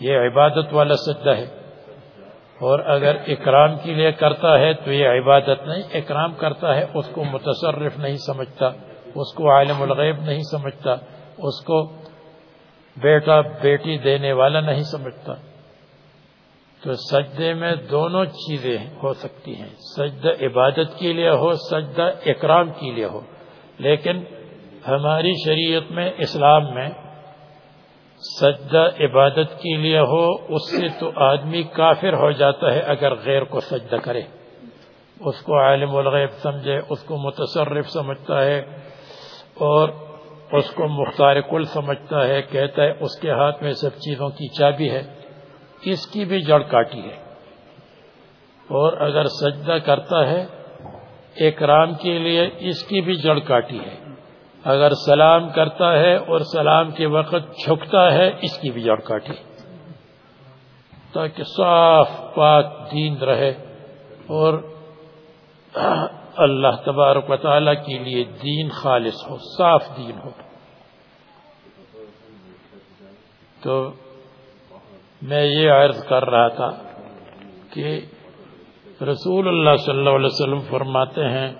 یہ عبادت والا سجدہ ہے۔ اور اگر اکرام کے لیے کرتا ہے تو یہ عبادت نہیں، اکرام کرتا ہے، اس کو متصرف نہیں سمجھتا، اس کو عالم الغیب نہیں سمجھتا، اس کو بیٹا بیٹی دینے والا نہیں سمجھتا۔ تو سجدے میں دونوں چیزیں ہو سکتی ہیں۔ سجدہ عبادت کے لیے ہو، سجدہ اکرام کے لیے ہو۔ لیکن ہماری شریعت میں، اسلام میں سجدہ عبادت کے لیے ہو، اس سے تو آدمی کافر ہو جاتا ہے اگر غیر کو سجدہ کرے۔ اس کو عالم الغیب سمجھے، اس کو متصرف سمجھتا ہے اور اس کو مختار کل سمجھتا ہے، کہتا ہے اس کے ہاتھ میں سب چیزوں کی چابی ہے، اس کی بھی جڑ کاٹی ہے۔ اور اگر سجدہ کرتا ہے، اکرام کے لیے اس کی بھی جڑ کاٹی ہے۔ اگر سلام کرتا ہے اور سلام کے وقت جھکتا ہے، اس کی بھی جڑ کاٹی۔ تاکہ صاف پاک دین رہے اور اللہ تبارک و تعالی کے لیے دین خالص ہو، صاف دین ہو۔ تو میں یہ عرض کر رہا تھا کہ رسول اللہ صلی اللہ علیہ وسلم فرماتے ہیں،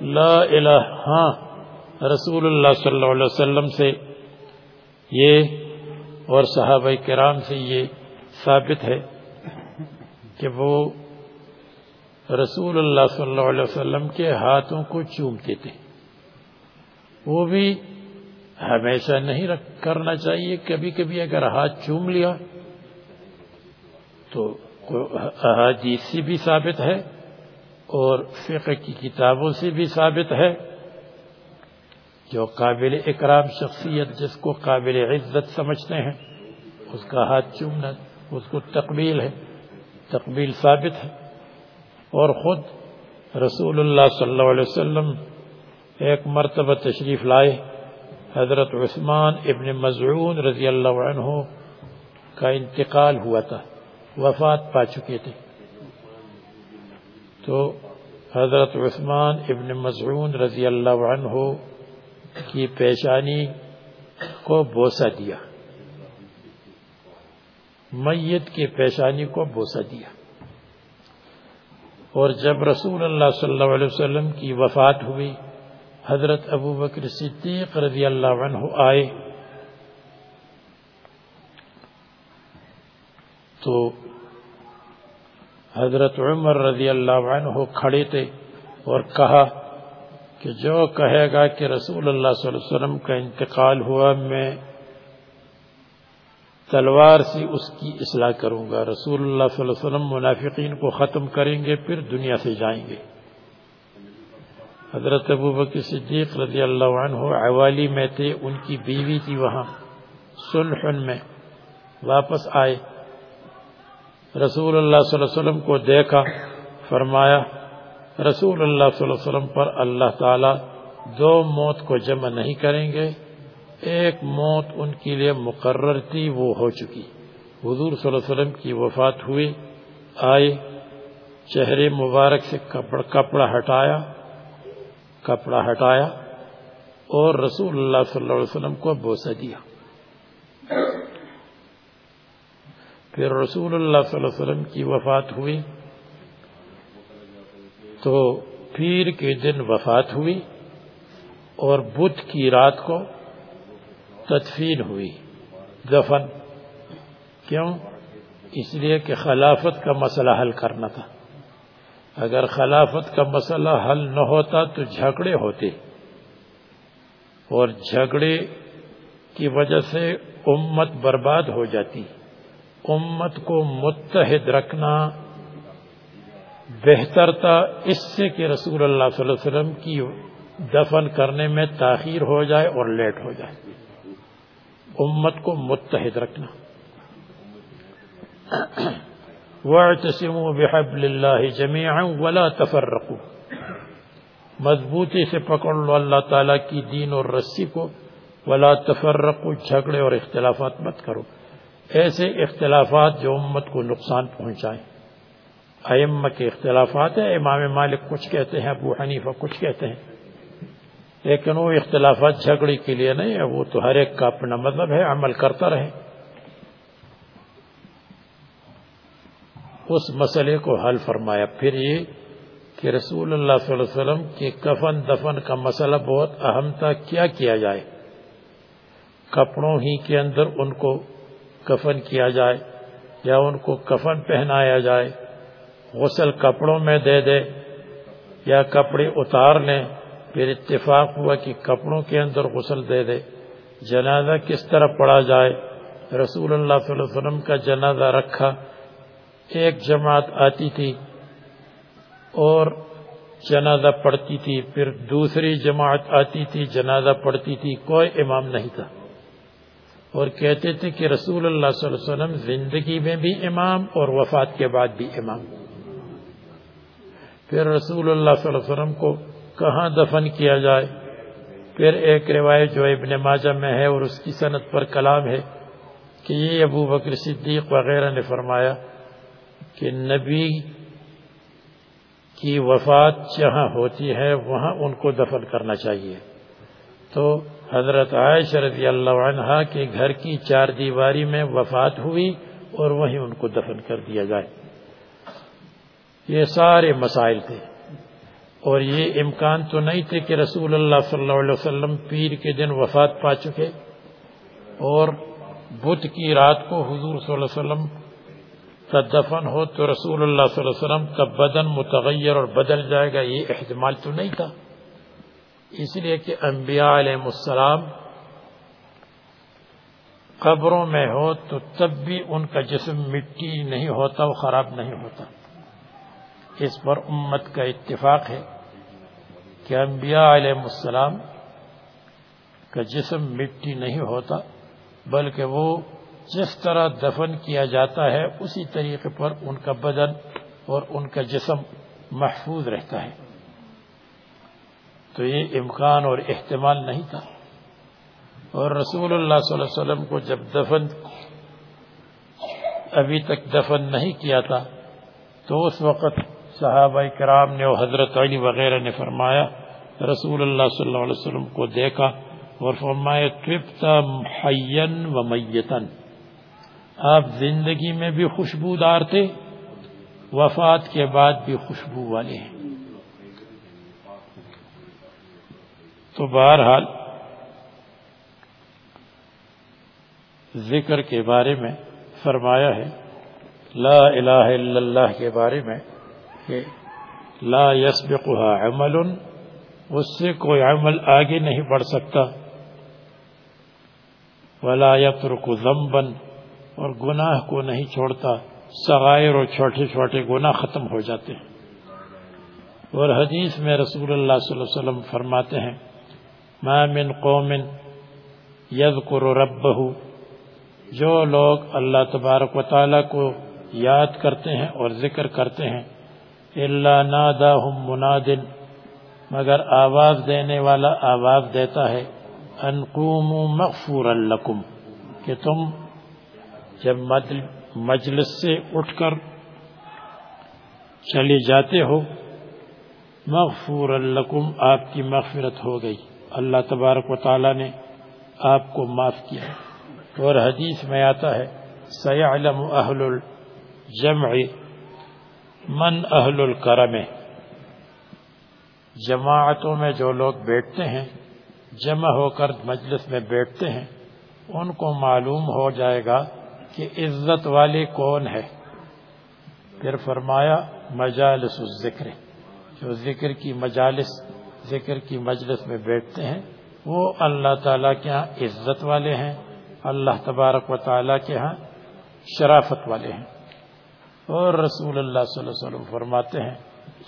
لا الہ ہاں رسول اللہ صلی اللہ علیہ وسلم سے یہ اور صحابہ کرام سے یہ ثابت ہے کہ وہ رسول اللہ صلی اللہ علیہ وسلم کے ہاتھوں کو چومتے تھے۔ وہ بھی ہمیشہ نہیں رکھ کرنا چاہیے کبھی کبھی اگر ہاتھ چوم لیا تو احادیث سے بھی ثابت ہے اور فقہ کی کتابوں سے بھی ثابت ہے۔ جو قابل اکرام شخصیت جس کو قابل عزت سمجھتے ہیں، اس کا ہاتھ چومنا، اس کو تقبیل ہے، تقبیل ثابت ہے۔ اور خود رسول اللہ صلی اللہ علیہ وسلم ایک مرتبہ تشریف لائے۔ حضرت عثمان ابن مزعون رضی اللہ عنہ کا انتقال ہوا تھا، وفات پا چکے تھے۔ تو حضرت عثمان ابن مزعون رضی اللہ عنہ کی پیشانی کو بوسہ دیا۔ میت کی پیشانی کو بوسہ دیا۔ اور جب رسول اللہ صلی اللہ علیہ وسلم کی وفات ہوئی، حضرت ابو بکر صدیق رضی اللہ عنہ آئے۔ تو حضرت عمر رضی اللہ عنہ کھڑے تھے اور کہا کہ جو کہے گا کہ رسول اللہ صلی اللہ علیہ وسلم کا انتقال ہوا، میں تلوار سے اس کی اصلاح کروں گا۔ رسول اللہ صلی اللہ علیہ وسلم منافقین کو ختم کریں گے، پھر دنیا سے جائیں گے۔ حضرت ابو بکر صدیق رضی اللہ عنہ عوالی میں تھے، ان کی بیوی تھی وہاں۔ سلحن میں واپس آئے۔ رسول اللہ صلی اللہ علیہ وسلم کو دیکھا، فرمایا رسول اللہ صلی اللہ علیہ وسلم پر اللہ تعالی دو موت کو جمع نہیں کریں گے۔ ایک موت ان کے لیے مقرر تھی، وہ ہو چکی۔ حضور صلی اللہ علیہ وسلم کی وفات ہوئی۔ آئے، چہرے مبارک سے کپڑا ہٹایا کپڑا ہٹایا اور رسول اللہ صلی اللہ علیہ وسلم کو بوسہ دیا۔ پھر رسول اللہ صلی اللہ علیہ وسلم کی وفات ہوئی۔ تو پیر کے دن وفات ہوئی اور بدھ کی رات کو تدفین ہوئی۔ دفن۔ کیوں؟ اس لیے کہ خلافت کا مسئلہ حل کرنا تھا۔ اگر خلافت کا مسئلہ حل نہ ہوتا تو جھگڑے ہوتے۔ اور جھگڑے کی وجہ سے امت برباد ہو جاتی۔ امت کو متحد رکھنا بہتر تھا اس سے کہ رسول اللہ صلی اللہ علیہ وسلم کی دفن کرنے میں تاخیر ہو جائے اور لیٹ ہو جائے۔ امت کو متحد رکھنا۔ وَاعْتَسِمُوا بِحَبْلِ اللَّهِ جَمِيعًا وَلَا تَفَرَّقُوا۔ مضبوطی سے پکڑ لو اللہ تعالیٰ کی دین اور رسی کو۔ ولا تفرقوا، جھگڑے اور اختلافات مت کرو۔ ایسے اختلافات جو امت کو نقصان پہنچائیں۔ ائمہ کے اختلافات ہیں، امام مالک کچھ کہتے ہیں، ابو حنیفہ کچھ کہتے ہیں۔ لیکن وہ اختلافات جھگڑی کے لیے نہیں ہے وہ تو ہر ایک کا اپنا مطلب ہے، عمل کرتا رہے۔ اس مسئلے کو حل فرمایا۔ پھر یہ کہ رسول اللہ صلی اللہ علیہ وسلم کے کفن دفن کا مسئلہ بہت اہم تھا، کیا کیا جائے؟ کپڑوں ہی کے اندر ان کو کفن کیا جائے یا ان کو کفن پہنایا جائے؟ غسل کپڑوں میں دے دے یا کپڑے اتار لیں، پھر اتفاق ہوا کہ کپڑوں کے اندر غسل دے دے۔ جنازہ کس طرح پڑا جائے؟ رسول اللہ صلی اللہ علیہ وسلم کا جنازہ رکھا، ایک جماعت آتی تھی اور جنازہ پڑھتی تھی، پھر دوسری جماعت آتی تھی، جنازہ پڑھتی تھی، کوئی امام نہیں تھا۔ اور کہتے تھے کہ رسول اللہ صلی اللہ علیہ وسلم زندگی میں بھی امام اور وفات کے بعد بھی امام۔ پھر رسول اللہ صلی اللہ علیہ وسلم کو کہاں دفن کیا جائے؟ پھر ایک روایت جو ابن ماجہ میں ہے اور اس کی صنعت پر کلام ہے کہ یہ ابو بکر صدیق وغیرہ نے فرمایا کہ نبی کی وفات جہاں ہوتی ہے، وہاں ان کو دفن کرنا چاہیے۔ تو حضرت عائشہ رضی اللہ عنہ کے گھر کی چار دیواری میں وفات ہوئی اور وہیں ان کو دفن کر دیا جائے۔ یہ سارے مسائل تھے۔ اور یہ امکان تو نہیں تھے کہ رسول اللہ صلی اللہ علیہ وسلم پیر کے دن وفات پا چکے اور بدھ کی رات کو حضور صلی اللہ علیہ وسلم کا دفن ہو تو رسول اللہ صلی اللہ علیہ وسلم کا بدن متغیر اور بدل جائے گا، یہ احتمال تو نہیں تھا۔ اس لیے کہ انبیاء علیہ السلام قبروں میں ہو تو تب بھی ان کا جسم مٹی نہیں ہوتا، وہ خراب نہیں ہوتا۔ اس پر امت کا اتفاق ہے کہ انبیاء علیہ السلام کا جسم مٹی نہیں ہوتا، بلکہ وہ جس طرح دفن کیا جاتا ہے، اسی طریقے پر ان کا بدن اور ان کا جسم محفوظ رہتا ہے۔ تو یہ امکان اور احتمال نہیں تھا۔ اور رسول اللہ صلی اللہ علیہ وسلم کو جب دفن، ابھی تک دفن نہیں کیا تھا، تو اس وقت صحابہ کرام نے اور حضرت علی وغیرہ نے فرمایا، رسول اللہ صلی اللہ علیہ وسلم کو دیکھا اور فرمایا طبتا حین و میتن۔ آپ زندگی میں بھی خوشبودار تھے، وفات کے بعد بھی خوشبو والے ہیں۔ تو بہرحال، ذکر کے بارے میں فرمایا ہے، لا الہ الا اللہ کے بارے میں کہ لا يسبقها عمل، اس سے کوئی عمل آگے نہیں بڑھ سکتا۔ ولا يترك ذنبا، اور گناہ کو نہیں چھوڑتا۔ صغائر اور چھوٹے چھوٹے گناہ ختم ہو جاتے ہیں۔ اور حدیث میں رسول اللہ صلی اللہ علیہ وسلم فرماتے ہیں، ما من قوم يذكر ربه۔ جو لوگ اللہ تبارک و تعالی کو یاد کرتے ہیں اور ذکر کرتے ہیں اللہ نادا منادن مگر آواز دینے والا آواز دیتا ہے انقوم مغفور لکم کہ تم جب مجلس سے اٹھ کر چلے جاتے ہو مغفور لکم، آپ کی مغفرت ہو گئی۔ اللہ تبارک و تعالی نے آپ کو معاف کیا۔ اور حدیث میں آتا ہے سیعلم اہل الجمع من اہل الکرم، جماعتوں میں جو لوگ بیٹھتے ہیں، جمع ہو کر مجلس میں بیٹھتے ہیں، ان کو معلوم ہو جائے گا کہ عزت والے کون ہے۔ پھر فرمایا، مجالس الذکر۔ جو ذکر کی مجالس، ذکر کی مجلس میں بیٹھتے ہیں، وہ اللہ تعالیٰ کے ہاں عزت والے ہیں، اللہ تبارک و تعالیٰ کے ہاں شرافت والے ہیں۔ اور رسول اللہ صلی اللہ علیہ وسلم فرماتے ہیں،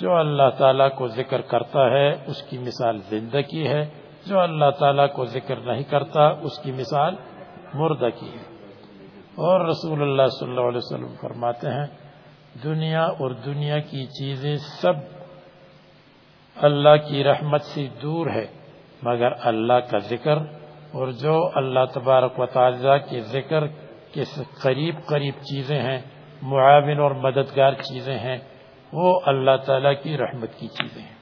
جو اللہ تعالیٰ کو ذکر کرتا ہے، اس کی مثال زندگی ہے۔ جو اللہ تعالیٰ کو ذکر نہیں کرتا، اس کی مثال مردہ کی ہے۔ اور رسول اللہ صلی اللہ علیہ وسلم فرماتے ہیں، دنیا اور دنیا کی چیزیں سب اللہ کی رحمت سے دور ہے، مگر اللہ کا ذکر اور جو اللہ تبارک و تعالیٰ کے ذکر کے قریب قریب چیزیں ہیں معاون اور مددگار چیزیں ہیں، وہ اللہ تعالیٰ کی رحمت کی چیزیں ہیں۔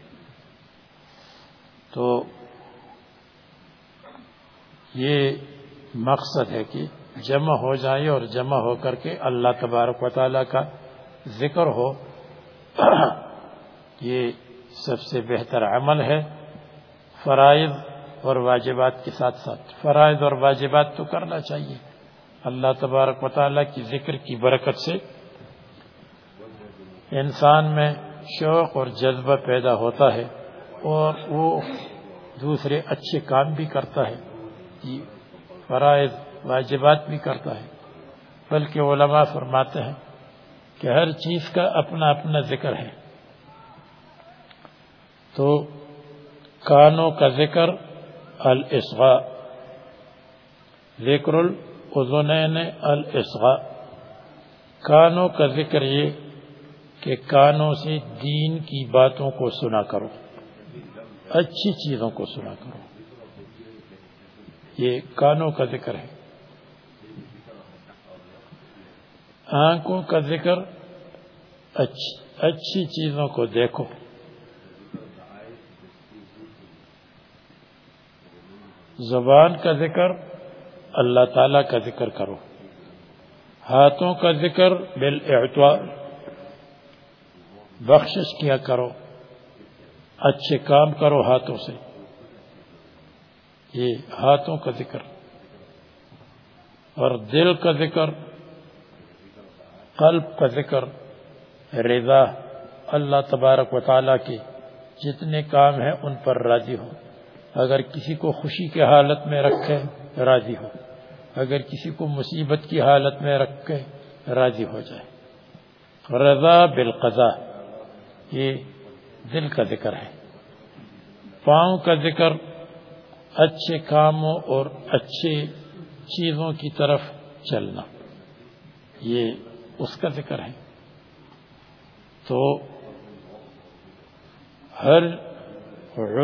تو یہ مقصد ہے کہ جمع ہو جائے اور جمع ہو کر کے اللہ تبارک و تعالیٰ کا ذکر ہو۔ یہ سب سے بہتر عمل ہے۔ فرائض اور واجبات کے ساتھ ساتھ، فرائض اور واجبات تو کرنا چاہیے۔ اللہ تبارک و تعالیٰ کی ذکر کی برکت سے انسان میں شوق اور جذبہ پیدا ہوتا ہے اور وہ دوسرے اچھے کام بھی کرتا ہے جی، فرائض، واجبات بھی کرتا ہے۔ بلکہ علماء فرماتے ہیں کہ ہر چیز کا اپنا اپنا ذکر ہے۔ تو کانوں کا ذکر الاسغاء، ذکر الاذنین الاسغاء کانوں کا ذکر یہ کہ کانوں سے دین کی باتوں کو سنا کرو، اچھی چیزوں کو سنا کرو۔ یہ کانوں کا ذکر ہے۔ آنکھوں کا ذکر اچھی چیزوں کو دیکھو۔ زبان کا ذکر اللہ تعالی کا ذکر کرو۔ ہاتھوں کا ذکر بال بخشش کیا کرو۔ اچھے کام کرو ہاتھوں سے۔ یہ ہاتھوں کا ذکر۔ اور دل کا ذکر، قلب کا ذکر، رضا۔ اللہ تبارک و تعالیٰ کے جتنے کام ہیں ان پر راضی ہو۔ اگر کسی کو خوشی کے حالت میں رکھے، راضی ہو۔ اگر کسی کو مصیبت کی حالت میں رکھے، راضی ہو جائے۔ رضا بالقضا یہ دل کا ذکر ہے۔ پاؤں کا ذکر اچھے کاموں اور اچھے چیزوں کی طرف چلنا، یہ اس کا ذکر ہے۔ تو ہر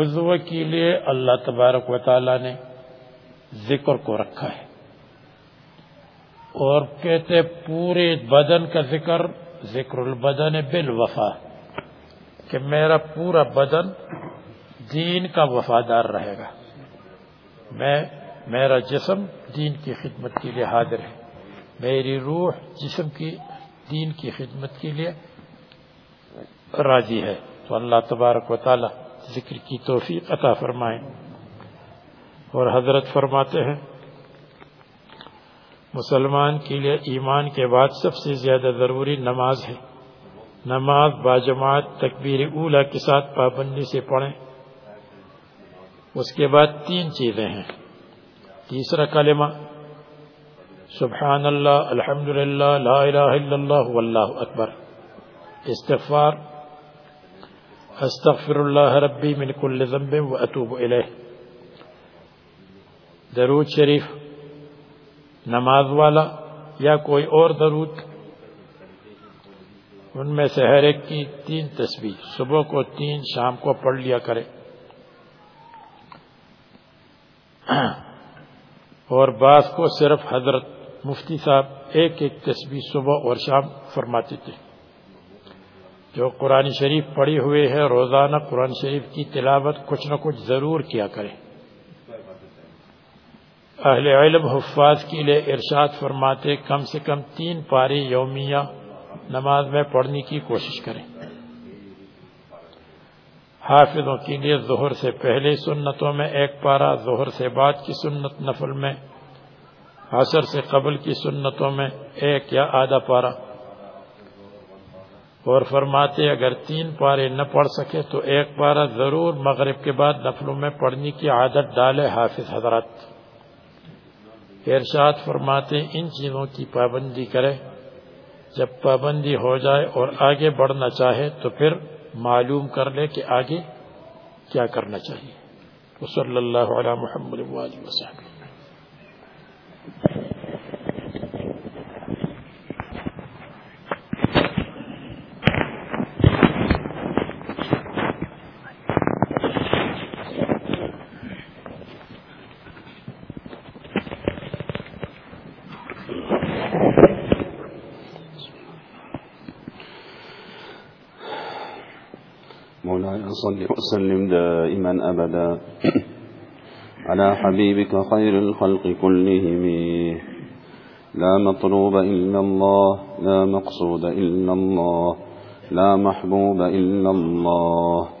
عضو کے لیے اللہ تبارک و تعالی نے ذکر کو رکھا ہے۔ اور کہتے پورے بدن کا ذکر ذکر البدن بالوفا کہ میرا پورا بدن دین کا وفادار رہے گا۔ میں، میرا جسم دین کی خدمت کے لیے حاضر ہے۔ میری روح جسم کی، دین کی خدمت کے لیے راضی ہے۔ تو اللہ تبارک و تعالی ذکر کی توفیق عطا فرمائے۔ اور حضرت فرماتے ہیں مسلمان کے لیے ایمان کے بعد سب سے زیادہ ضروری نماز ہے۔ نماز باجماعت تکبیر اولا کے ساتھ پابندی سے پڑھیں۔ اس کے بعد تین چیزیں ہیں۔ تیسرا کلمہ سبحان اللہ الحمد للہ لا الہ الا اللہ، واللہ اکبر۔ استغفار استغفر اللہ ربی من کل ذنب و اتوب الیہ۔ درود شریف نماز والا یا کوئی اور درود؟ ان میں سے ہر ایک کی تین تسبیح، صبح کو تین، شام کو پڑھ لیا کرے۔ اور بعض کو صرف حضرت مفتی صاحب ایک ایک تسبیح صبح اور شام فرماتے تھے۔ جو قرآن شریف پڑھی ہوئے ہے، روزانہ قرآن شریف کی تلاوت کچھ نہ کچھ ضرور کیا کرے۔ اہل علم حفاظ کے لیے ارشاد فرماتے کم سے کم تین پاری یومیہ نماز میں پڑھنے کی کوشش کریں۔ حافظوں کے لیے ظہر سے پہلے سنتوں میں ایک پارا ظہر سے بعد کی سنت نفل میں، عصر سے قبل کی سنتوں میں ایک یا آدھا پارا اور فرماتے اگر تین پارے نہ پڑھ سکے تو ایک پارا ضرور مغرب کے بعد نفلوں میں پڑھنے کی عادت ڈالے حافظ حضرت ارشاد فرماتے ان چیزوں کی پابندی کرے۔ جب پابندی ہو جائے اور آگے بڑھنا چاہے تو پھر معلوم کر لے کہ آگے کیا کرنا چاہیے۔ صلی اللہ علیہ محمد وسلم صل وسلم دائما أبدا. على حبيبك خير الخلق كلهم. لا مطلوب إلا الله لا مقصود إلا الله لا محبوب إلا الله.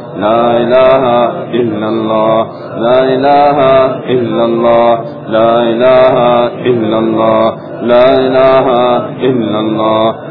لا إله إلا الله. لا إله إلا الله. لا إله إلا الله. لا إله إلا الله.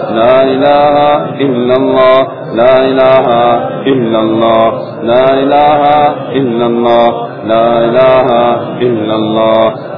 لا إله إلا الله. لا إله إلا الله. لا إله إلا الله. لا إله إلا الله.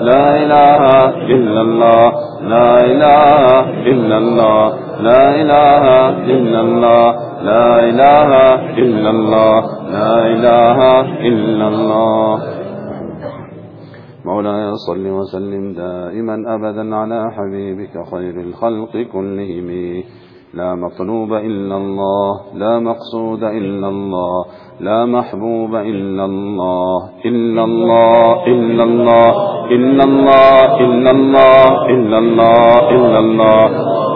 لا إله إلا الله لا إله إلا الله لا إله إلا الله لا إله إلا الله لا إله إلا الله مولاي صل وسلم دائما أبدا على حبيبك خير الخلق كلهم. لا مطلوب إلا الله لا مقصود إلا الله لا محبوب إلا الله إلا الله إلا الله إلا الله إلا الله إلا الله إلا الله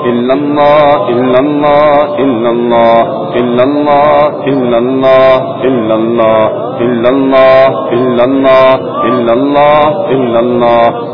إلا الله إلا الله إلا الله إلا الله إلا الله إلا الله إلا الله إلا الله إلا الله إلا الله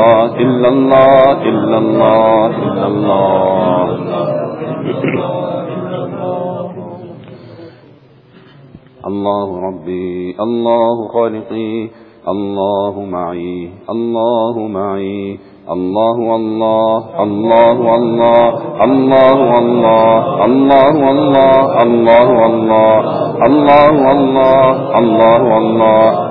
إلا الله إلا الله إلا الله الله ربي الله خالقي الله معي الله معي الله الله الله الله الله الله الله الله الله الله الله الله الله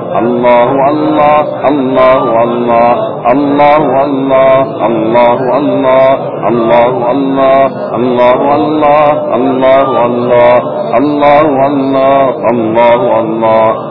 الله الله الله الله الله الله الله الله الله الله الله الله الله الله الله الله الله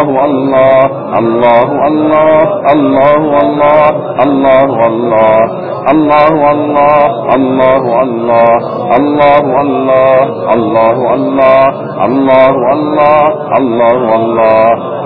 الله الله الله الله الله الله الله الله الله الله الله الله الله الله الله الله الله الله الله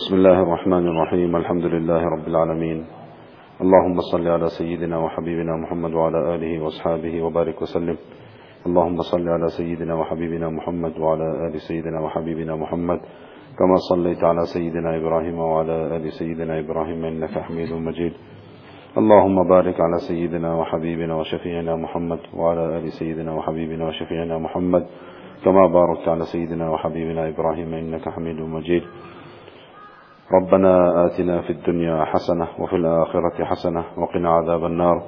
بسم الله الرحمن الرحيم الحمد لله رب العالمين. اللهم صل على سيدنا وحبيبنا محمد وعلى آله وأصحابه وبارك وسلم. اللهم صل على سيدنا وحبيبنا محمد وعلى آل سيدنا وحبيبنا محمد. كما صليت على سيدنا إبراهيم وعلى آل سيدنا إبراهيم إنك حميد مجيد. اللهم بارك على سيدنا وحبيبنا وشفيعنا محمد وعلى آل سيدنا وحبيبنا وشفيعنا محمد. كما باركت على سيدنا وحبيبنا إبراهيم إنك حميد مجيد. ربنا آتنا في الدنيا حسنة وفي الآخرة حسنة وقنا عذاب النار.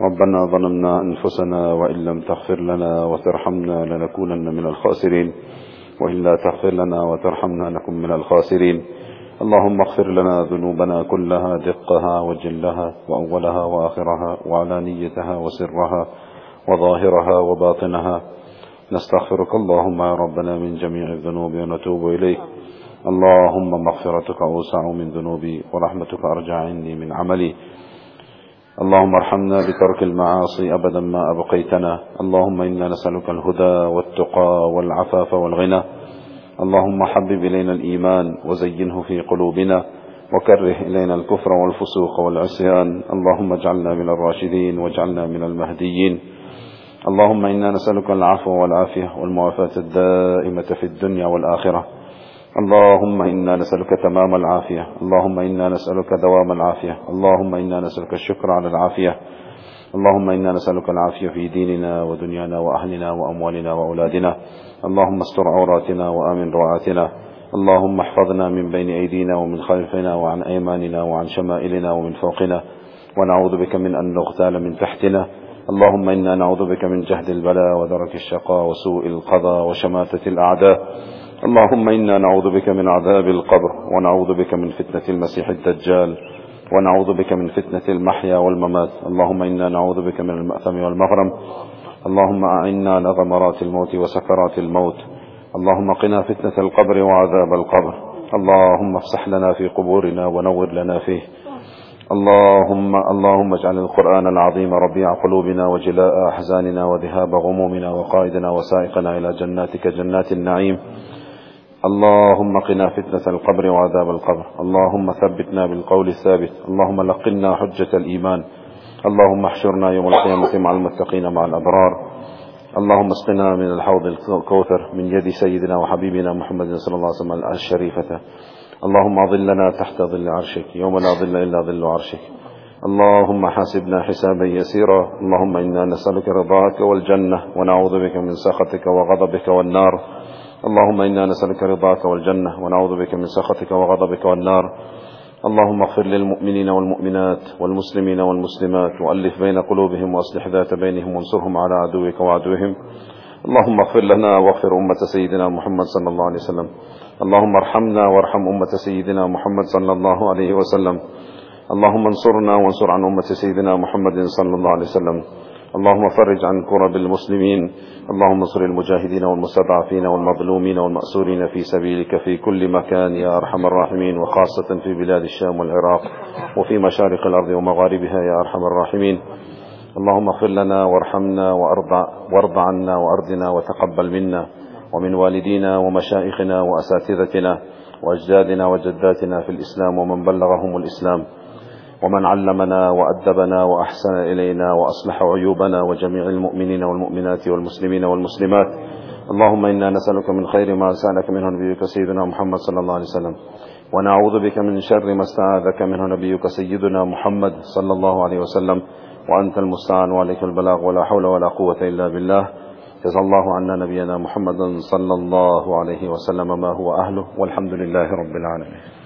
ربنا ظلمنا أنفسنا وإن لم تغفر لنا وترحمنا لنكونن من الخاسرين. وإلا تغفر لنا وترحمنا نكن من الخاسرين. اللهم اغفر لنا ذنوبنا كلها دقها وجلها وأولها وآخرها وعلانيتها وسرها وظاهرها وباطنها. نستغفرك اللهم يا ربنا من جميع الذنوب ونتوب إليك. اللهم مغفرتك أوسع من ذنوبي ورحمتك أرجع عندي من عملي. اللهم ارحمنا بترك المعاصي أبدا ما أبقيتنا. اللهم إنا نسألك الهدى والتقى والعفاف والغنى. اللهم حبب إلينا الإيمان وزينه في قلوبنا وكره إلينا الكفر والفسوق والعصيان. اللهم اجعلنا من الراشدين واجعلنا من المهديين. اللهم إنا نسألك العفو والعافية والمعافاة الدائمة في الدنيا والآخرة. اللهم إنا نسألك تمام العافية. اللهم إنا نسألك دوام العافية. اللهم إنا نسألك الشكر على العافية. اللهم إنا نسألك العافية في ديننا ودنيانا وأهلنا وأموالنا وأولادنا. اللهم استر عوراتنا وآمن روعاتنا اللهم احفظنا من بين أيدينا ومن خلفنا وعن أيماننا وعن شمائلنا ومن فوقنا. ونعوذ بك من أن نغتال من تحتنا. اللهم إنا نعوذ بك من جهد البلاء ودرك الشقاء وسوء القضاء وشماتة الأعداء. اللهم إنا نعوذ بك من عذاب القبر ونعوذ بك من فتنة المسيح الدجال ونعوذ بك من فتنة المحيا والممات. اللهم إنا نعوذ بك من المأثم والمغرم. اللهم أعنا على غمرات الموت وسكرات الموت. اللهم قنا فتنة القبر وعذاب القبر. اللهم افسح لنا في قبورنا ونور لنا فيه. اللهم اللهم اجعل القرآن العظيم ربيع قلوبنا وجلاء أحزاننا وذهاب غمومنا وقائدنا وسائقنا إلى جناتك جنات النعيم. اللهم قنا فتنة القبر وعذاب القبر. اللهم ثبتنا بالقول الثابت. اللهم لقنا حجة الإيمان. اللهم احشرنا يوم القيامة مع المتقين مع الأبرار. اللهم اسقنا من الحوض الكوثر من يد سيدنا وحبيبنا محمد صلى الله عليه وسلم الشريفة. اللهم اظلنا تحت ظل عرشك. يوم لا ظل إلا ظل عرشك. اللهم حاسبنا حسابا يسيرا. اللهم إنا نسألك رضاك والجنة ونعوذ بك من سخطك وغضبك والنار. اللهم إنا نسألك رضاك والجنة ونعوذ بك من سخطك وغضبك والنار. اللهم اغفر للمؤمنين والمؤمنات والمسلمين والمسلمات وألف بين قلوبهم وأصلح ذات بينهم وانصرهم على عدوك وعدوهم. اللهم اغفر لنا واغفر أمة سيدنا محمد صلى الله عليه وسلم. اللهم ارحمنا وارحم أمة سيدنا محمد صلى الله عليه وسلم. اللهم انصرنا وانصر عن أمة سيدنا محمد صلى الله عليه وسلم. اللهم فرج عن كرب المسلمين. اللهم انصر المجاهدين والمستضعفين والمظلومين والمأسورين في سبيلك في كل مكان يا أرحم الراحمين وخاصة في بلاد الشام والعراق وفي مشارق الأرض ومغاربها يا أرحم الراحمين. اللهم اغفر لنا وارحمنا وارض, عنا وأرضنا وتقبل منا ومن والدينا ومشائخنا وأساتذتنا وأجدادنا وجداتنا في الإسلام ومن بلغهم الإسلام. ومن علمنا وأدبنا وأحسن إلينا وأصلح عيوبنا وجميع المؤمنين والمؤمنات والمسلمين والمسلمات. اللهم إنا نسألك من خير ما سألك منه نبيك سيدنا محمد صلى الله عليه وسلم. ونعوذ بك من شر ما استعاذك منه نبيك سيدنا محمد صلى الله عليه وسلم. وأنت المستعان وعليك البلاغ. ولا حول ولا قوة إلا بالله. جزا الله عنا نبينا محمد صلى الله عليه وسلم ما هو أهله. والحمد لله رب العالمين.